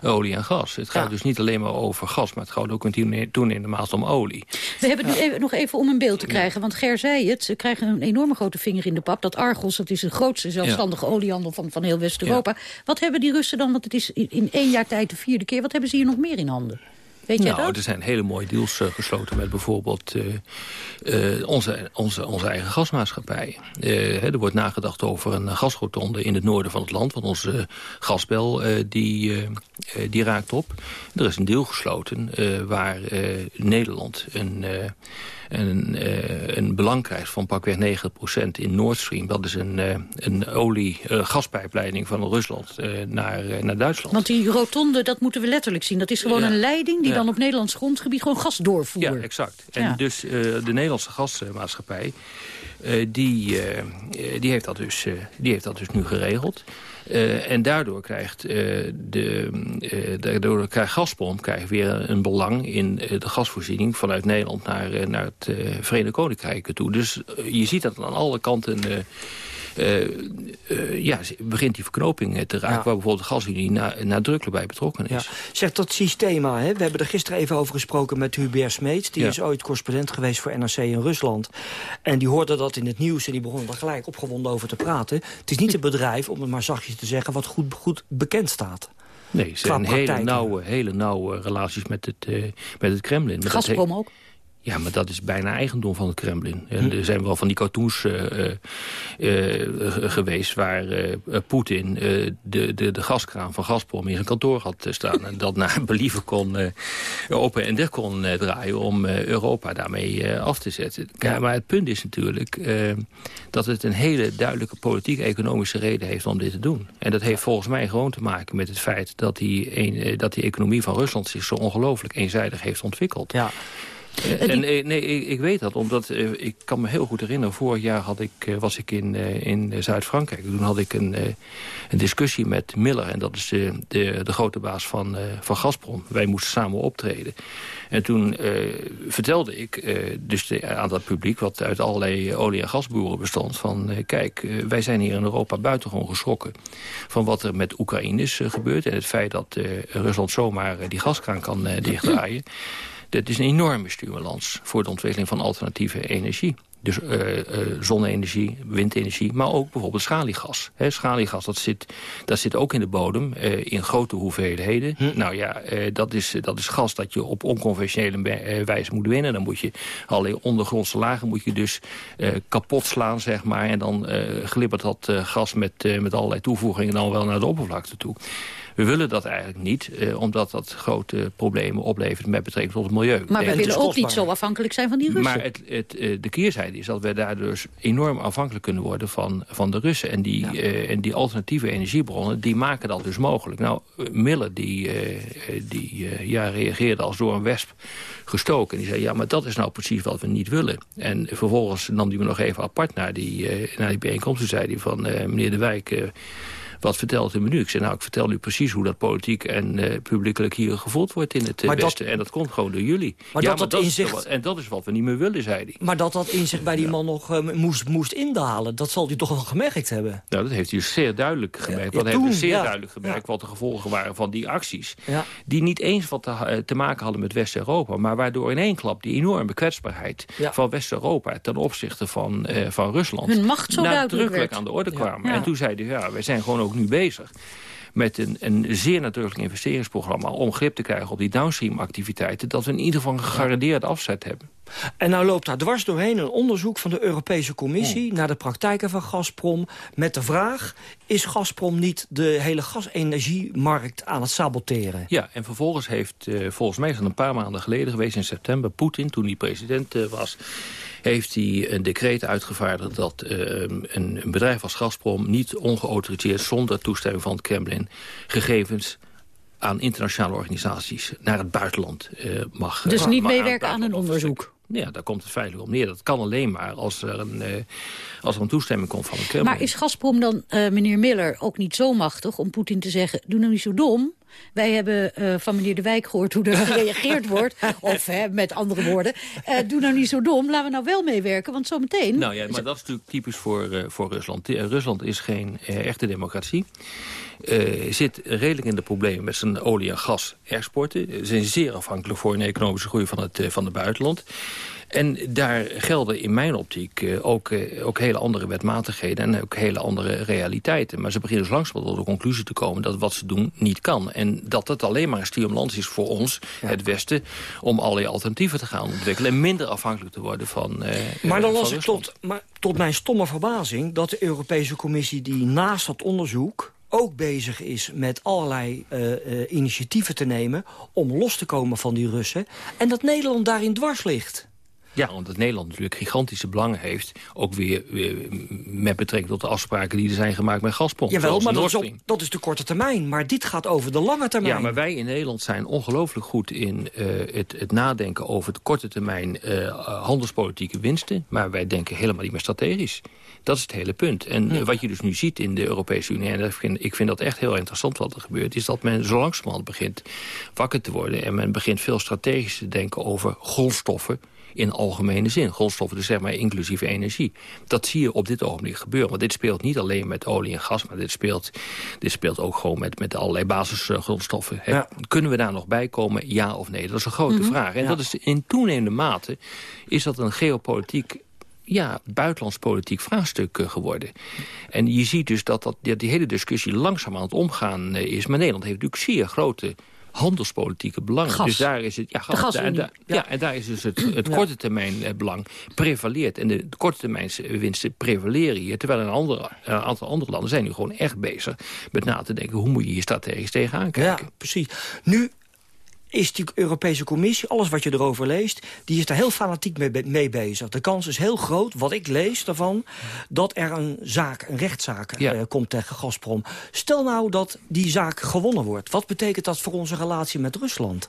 olie en gas. Het gaat dus niet alleen maar over gas, maar het gaat ook in toenemende mate om olie. We hebben het nu even, nog even om een beeld te krijgen. Want Ger zei het, ze krijgen een enorme grote vinger in de pap. Dat Argos, dat is de grootste zelfstandige oliehandel van, van heel West-Europa. Wat hebben die Russen dan, want het is in, één jaar tijd de vierde keer... wat hebben ze hier nog meer in handen? Weet jij nou, dat? er zijn hele mooie deals eh, gesloten met bijvoorbeeld eh, eh, onze, onze, onze eigen gasmaatschappijen. Eh, hè, er wordt nagedacht over een gasrotonde in het noorden van het land. Want onze gasbel die, die raakt op. Er is een deal gesloten waar Nederland een, een, eh, een belang krijgt van pakweg 90% in Nord Stream. Dat is een, eh, een olie-gaspijpleiding van Rusland eh, naar, eh, naar Duitsland. Want die rotonde, dat moeten we letterlijk zien. Dat is gewoon Ja. een leiding die Ja. dan op Nederlands grondgebied... gewoon gas doorvoert. Ja, exact. En Ja. dus eh, de Nederlandse gasmaatschappij... eh, die, eh, eh, die, heeft dat dus, eh, die heeft dat dus nu geregeld. Uh, en daardoor krijgt, uh, de, uh, daardoor krijgt Gazprom krijgt weer een belang in de gasvoorziening vanuit Nederland naar, naar het Verenigd Koninkrijk toe. Dus je ziet dat aan alle kanten ja, begint die verknoping te raken... waar bijvoorbeeld de gasunie na, nadrukkelijk bij betrokken is. Ja. Zeg, dat Systema, hè? we hebben er gisteren even over gesproken met Hubert Smeets. Die is ooit correspondent geweest voor NRC in Rusland. En die hoorde dat in het nieuws en die begon er gelijk opgewonden over te praten. Het is niet een bedrijf, om het maar zachtjes te zeggen... wat goed, goed bekend staat. Nee, ze zijn hele nauwe, hele nauwe relaties met het, uh, met het Kremlin. Gazprom ook? Ja, maar dat is bijna eigendom van het Kremlin. Hm. Er zijn wel van die cartoons uh, uh, geweest... waar Poetin de, de, de gaskraan van Gazprom in zijn kantoor had staan... en dat naar (laughs) believen kon open en dicht kon draaien... om Europa daarmee af te zetten. Ja. Maar het punt is natuurlijk dat het een hele duidelijke politiek-economische reden heeft om dit te doen. En dat heeft volgens mij gewoon te maken met het feit... dat die, een, dat die economie van Rusland zich zo ongelooflijk eenzijdig heeft ontwikkeld. Ja. Uh, en, uh, nee, ik, ik, weet dat, omdat uh, ik kan me heel goed herinneren... vorig jaar had ik, was ik in, in Zuid-Frankrijk. Toen had ik een, een discussie met Miller. En dat is de, de, de grote baas van, van Gazprom. Wij moesten samen optreden. En toen vertelde ik dus de, aan dat publiek... wat uit allerlei olie- en gasboeren bestond... van kijk, wij zijn hier in Europa buitengewoon geschrokken... van wat er met Oekraïne is gebeurd. En het feit dat Rusland zomaar die gaskraan kan dichtdraaien... Dat is een enorme stimulans voor de ontwikkeling van alternatieve energie. Dus uh, uh, zonne-energie, windenergie, maar ook bijvoorbeeld schaliegas. He, schaliegas, dat zit, dat zit ook in de bodem uh, in grote hoeveelheden. Hm. Nou ja, dat, is, dat is gas dat je op onconventionele wijze moet winnen. Dan moet je allerlei ondergrondse lagen moet je dus kapot slaan, zeg maar. En dan glibbert dat gas met, met allerlei toevoegingen dan wel naar de oppervlakte toe. We willen dat eigenlijk niet, eh, omdat dat grote problemen oplevert met betrekking tot het milieu. Maar we willen ook niet zo afhankelijk zijn van die Russen. Maar het, het, eh, de keerzijde is dat we daar dus enorm afhankelijk kunnen worden van, van de Russen. En die, eh, en die alternatieve energiebronnen, die maken dat dus mogelijk. Nou, Miller, die, die ja, reageerde als door een wesp gestoken. En die zei, ja, maar dat is nou precies wat we niet willen. En vervolgens nam hij me nog even apart naar die, naar die bijeenkomst. Toen zei hij van, meneer De Wijk wat vertelt u me nu? Ik zei, nou, ik vertel u precies hoe dat politiek en uh, publiekelijk hier gevoeld wordt in het uh, Westen. en dat komt gewoon door jullie. Maar ja, dat maar dat inzicht... en dat is wat we niet meer willen, zei hij. Maar dat dat inzicht bij die man nog uh, moest, moest indalen, dat zal hij toch wel gemerkt hebben? Nou, dat heeft hij zeer duidelijk gemerkt. Ja, dat heeft hij zeer duidelijk gemerkt wat de gevolgen waren van die acties. Die niet eens wat te, te maken hadden met West-Europa, maar waardoor in één klap die enorme kwetsbaarheid van West-Europa ten opzichte van, van Rusland... Hun macht zo nadrukkelijk aan de orde kwamen. En toen zei hij, ja, wij zijn gewoon ook nu bezig met een, een zeer nadrukkelijk investeringsprogramma... om grip te krijgen op die downstream activiteiten... dat we in ieder geval een gegarandeerde afzet hebben. En nou loopt daar dwars doorheen een onderzoek van de Europese Commissie... naar de praktijken van Gazprom met de vraag... is Gazprom niet de hele gasenergiemarkt aan het saboteren? Ja, en vervolgens heeft, uh, volgens mij is een paar maanden geleden geweest... in september, Poetin, toen hij president uh, was heeft hij een decreet uitgevaardigd dat uh, een, een, bedrijf als Gazprom niet ongeautoriseerd zonder toestemming van het Kremlin gegevens aan internationale organisaties naar het buitenland uh, mag. Dus niet meewerken aan een onderzoek? Ja, daar komt het feitelijk op neer. Dat kan alleen maar als er een, uh, als er een toestemming komt van het Kremlin. Maar is Gazprom dan, uh, meneer Miller, ook niet zo machtig om Poetin te zeggen... doe nou niet zo dom, wij hebben uh, van meneer De Wijk gehoord hoe er (laughs) gereageerd wordt. Of hè, met andere woorden. Uh, doe nou niet zo dom, laten we nou wel meewerken. Want zometeen... Nou ja, maar dat is natuurlijk typisch voor, uh, voor Rusland. Rusland is geen echte democratie. Uh, zit redelijk in de problemen met zijn olie- en gas-exporten. Ze zijn zeer afhankelijk voor een economische groei van het, van het buitenland. En daar gelden in mijn optiek uh, ook, uh, ook hele andere wetmatigheden... en ook hele andere realiteiten. Maar ze beginnen dus langzaam tot de conclusie te komen... dat wat ze doen niet kan. En dat het alleen maar een stimulans is voor ons, ja. het Westen... om allerlei alternatieven te gaan ontwikkelen... en minder afhankelijk te worden van uh, Maar dan las ik tot, maar, tot mijn stomme verbazing... dat de Europese Commissie die naast dat onderzoek ook bezig is met allerlei uh, uh, initiatieven te nemen... om los te komen van die Russen. En dat Nederland daarin dwars ligt. Ja, omdat Nederland natuurlijk gigantische belangen heeft. Ook weer, weer met betrekking tot de afspraken die er zijn gemaakt met Gazprom. Jawel, maar dat is, op, dat is de korte termijn. Maar dit gaat over de lange termijn. Ja, maar wij in Nederland zijn ongelooflijk goed in uh, het, het, nadenken over de korte termijn uh, handelspolitieke winsten. Maar wij denken helemaal niet meer strategisch. Dat is het hele punt. En hm. wat je dus nu ziet in de Europese Unie... en ik vind, ik vind dat echt heel interessant wat er gebeurt... is dat men zo langzamerhand begint wakker te worden... en men begint veel strategisch te denken over grondstoffen in algemene zin. Grondstoffen, dus zeg maar inclusief energie. Dat zie je op dit ogenblik gebeuren. Want dit speelt niet alleen met olie en gas... maar dit speelt, dit speelt ook gewoon met, met allerlei basisgrondstoffen. Kunnen we daar nog bij komen, ja of nee? Dat is een grote mhm. vraag. En dat is in toenemende mate is dat een geopolitiek ja, buitenlandspolitiek vraagstuk eh, geworden. En je ziet dus dat, dat die hele discussie langzaam aan het omgaan eh, is. Maar Nederland heeft natuurlijk zeer grote handelspolitieke belangen. Dus daar is het, ja, gas, daar, ja. ja. en daar is dus het, het korte termijn eh, belang prevaleert. En de, korte termijn winsten prevaleren hier. Terwijl een, andere, een aantal andere landen zijn nu gewoon echt bezig met na te denken... hoe moet je hier strategisch tegenaan kijken. Ja, precies. Nu is die Europese Commissie, alles wat je erover leest... die is daar heel fanatiek mee, mee bezig. De kans is heel groot, wat ik lees daarvan... dat er een zaak, een rechtszaak eh, komt tegen Gazprom. Stel nou dat die zaak gewonnen wordt. Wat betekent dat voor onze relatie met Rusland?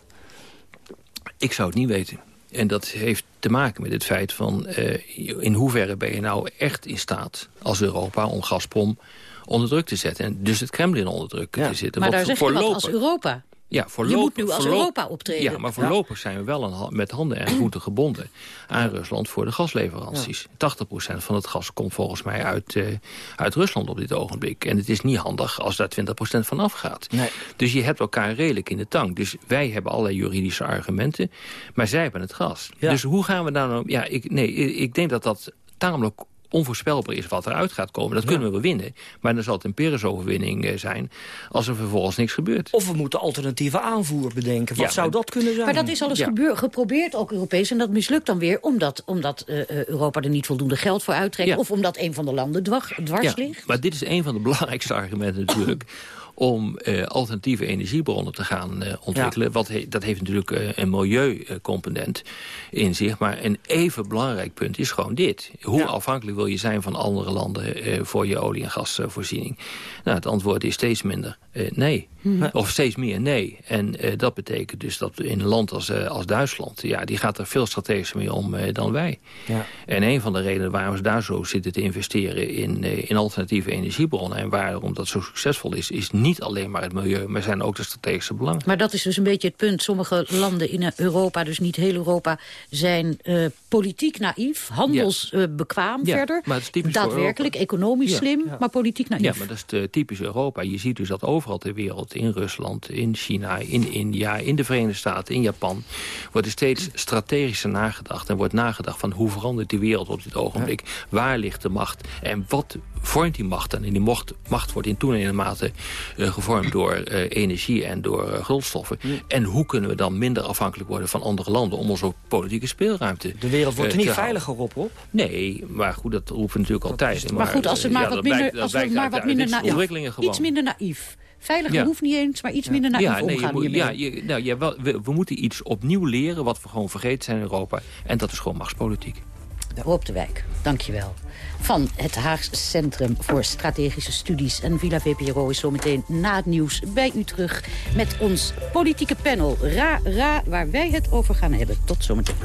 Ik zou het niet weten. En dat heeft te maken met het feit van... Uh, in hoeverre ben je nou echt in staat als Europa om Gazprom onder druk te zetten. En dus het Kremlin onder druk te zetten. Maar daar zeg je wat als Europa. Ja, je moet nu als Europa optreden. Ja, maar voorlopig zijn we wel met handen en voeten (clears throat) gebonden aan Rusland voor de gasleveranties. 80% van het gas komt volgens mij uit, uh, uit Rusland op dit ogenblik. En het is niet handig als daar 20% van afgaat. Nee. Dus je hebt elkaar redelijk in de tank. Dus wij hebben allerlei juridische argumenten, maar zij hebben het gas. Dus hoe gaan we daar nou... Ja, ik, nee, ik denk dat dat tamelijk onvoorspelbaar is wat eruit gaat komen. Dat kunnen we wel winnen. Maar dan zal het een Pyrrhus-overwinning eh, zijn... als er vervolgens niks gebeurt. Of we moeten alternatieve aanvoer bedenken. Wat zou dat kunnen zijn? Maar dat is alles ja. geprobeerd, ook Europees. En dat mislukt dan weer omdat, omdat uh, Europa er niet voldoende geld voor uittrekt... of omdat een van de landen dwars, dwars ligt. Maar dit is een van de belangrijkste argumenten natuurlijk (laughs) om uh, alternatieve energiebronnen te gaan uh, ontwikkelen. Wat dat heeft natuurlijk uh, een milieucomponent in zich. Maar een even belangrijk punt is gewoon dit. Hoe afhankelijk wil je zijn van andere landen voor je olie- en gasvoorziening? Nou, het antwoord is steeds minder nee. Hm. Of steeds meer nee. En dat betekent dus dat in een land als, als Duitsland... ja, die gaat er veel strategischer mee om dan wij. Ja. En een van de redenen waarom ze daar zo zitten te investeren... in, in alternatieve energiebronnen... en waarom dat zo succesvol is... is niet alleen maar het milieu, maar zijn ook de strategische belangen. Maar dat is dus een beetje het punt. Sommige landen in Europa, dus niet heel Europa, zijn politiek naïef, handelsbekwaam ja. verder. Maar Daadwerkelijk, economisch slim, maar politiek naïef. Ja, maar dat is typisch Europa. Je ziet dus dat overal ter wereld, in Rusland, in China, in India, in de Verenigde Staten, in Japan, wordt er steeds strategischer nagedacht. En wordt nagedacht van hoe verandert die wereld op dit ogenblik? Waar ligt de macht? En wat vormt die macht dan? En die macht, macht wordt in toenemende mate uh, gevormd door uh, energie en door uh, grondstoffen. En hoe kunnen we dan minder afhankelijk worden van andere landen... om onze politieke speelruimte De wereld wordt er niet veiliger op, op? Nee, maar goed, dat roepen we natuurlijk altijd. Maar, goed, als het maar wat minder, als we maar wat minder. Iets minder naïef. Veiliger hoeft niet eens, maar iets minder naïef ja, nee, omgaan Ja, je, nou, ja, wel, we, we moeten iets opnieuw leren... wat we gewoon vergeten zijn in Europa. En dat is gewoon machtspolitiek. Rob de Wijk, dankjewel van het Haags Centrum voor Strategische Studies. En Villa VPRO is zometeen na het nieuws bij u terug met ons politieke panel Ra Ra, waar wij het over gaan hebben. Tot zometeen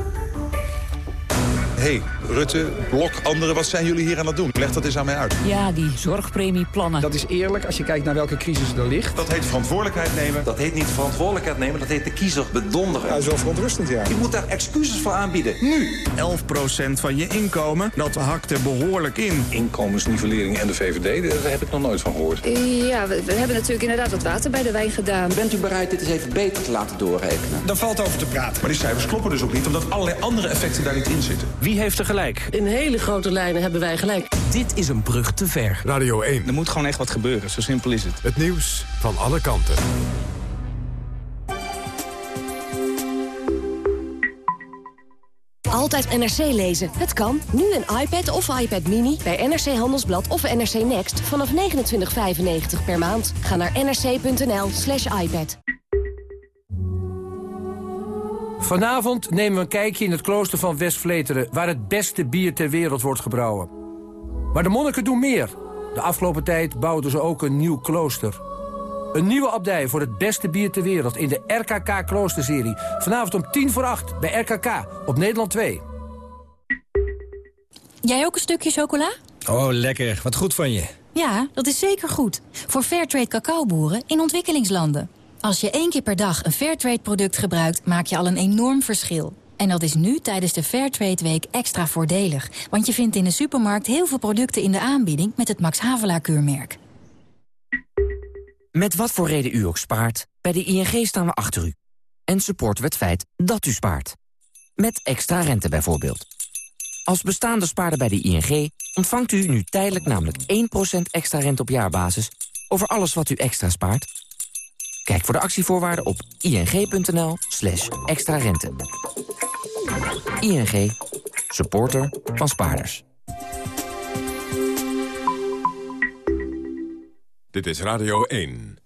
hey, Rutte, Blok, anderen, wat zijn jullie hier aan het doen? Leg dat eens aan mij uit. Ja, die zorgpremieplannen. Dat is eerlijk als je kijkt naar welke crisis er ligt. Dat heet verantwoordelijkheid nemen. Dat heet niet verantwoordelijkheid nemen, dat heet de kiezer bedonderen. Ja, zo verontrustend, ja. Je moet daar excuses voor aanbieden, nu. 11% van je inkomen, dat hakt er behoorlijk in. Inkomensnivellering en de VVD, daar heb ik nog nooit van gehoord. Ja, we, we hebben natuurlijk inderdaad wat water bij de wijn gedaan. Bent u bereid dit eens even beter te laten doorrekenen? Daar valt over te praten. Maar die cijfers kloppen dus ook niet, omdat allerlei andere effecten daar niet in zitten. Wie heeft er gelijk? In hele grote lijnen hebben wij gelijk. Dit is een brug te ver. Radio 1. Er moet gewoon echt wat gebeuren, zo simpel is het. Het nieuws van alle kanten. Altijd NRC lezen. Het kan. Nu een iPad of iPad Mini bij NRC Handelsblad of NRC Next vanaf 29,95 per maand. Ga naar nrc.nl slash iPad. Vanavond nemen we een kijkje in het klooster van West-Vleteren... waar het beste bier ter wereld wordt gebrouwen. Maar de monniken doen meer. De afgelopen tijd bouwden ze ook een nieuw klooster. Een nieuwe abdij voor het beste bier ter wereld... in de RKK Kloosterserie. Vanavond om tien voor acht bij RKK op Nederland 2. Jij ook een stukje chocola? Oh, lekker. Wat goed van je. Ja, dat is zeker goed. Voor Fairtrade cacaoboeren in ontwikkelingslanden. Als je één keer per dag een Fairtrade-product gebruikt... maak je al een enorm verschil. En dat is nu tijdens de Fairtrade Week extra voordelig. Want je vindt in de supermarkt heel veel producten in de aanbieding... met het Max Havelaar-keurmerk. Met wat voor reden u ook spaart, bij de ING staan we achter u. En supporten we het feit dat u spaart. Met extra rente bijvoorbeeld. Als bestaande spaarder bij de ING ontvangt u nu tijdelijk namelijk 1% extra rente op jaarbasis... over alles wat u extra spaart. Kijk voor de actievoorwaarden op ing.nl slash extra rente. ING, supporter van spaarders. Dit is Radio 1.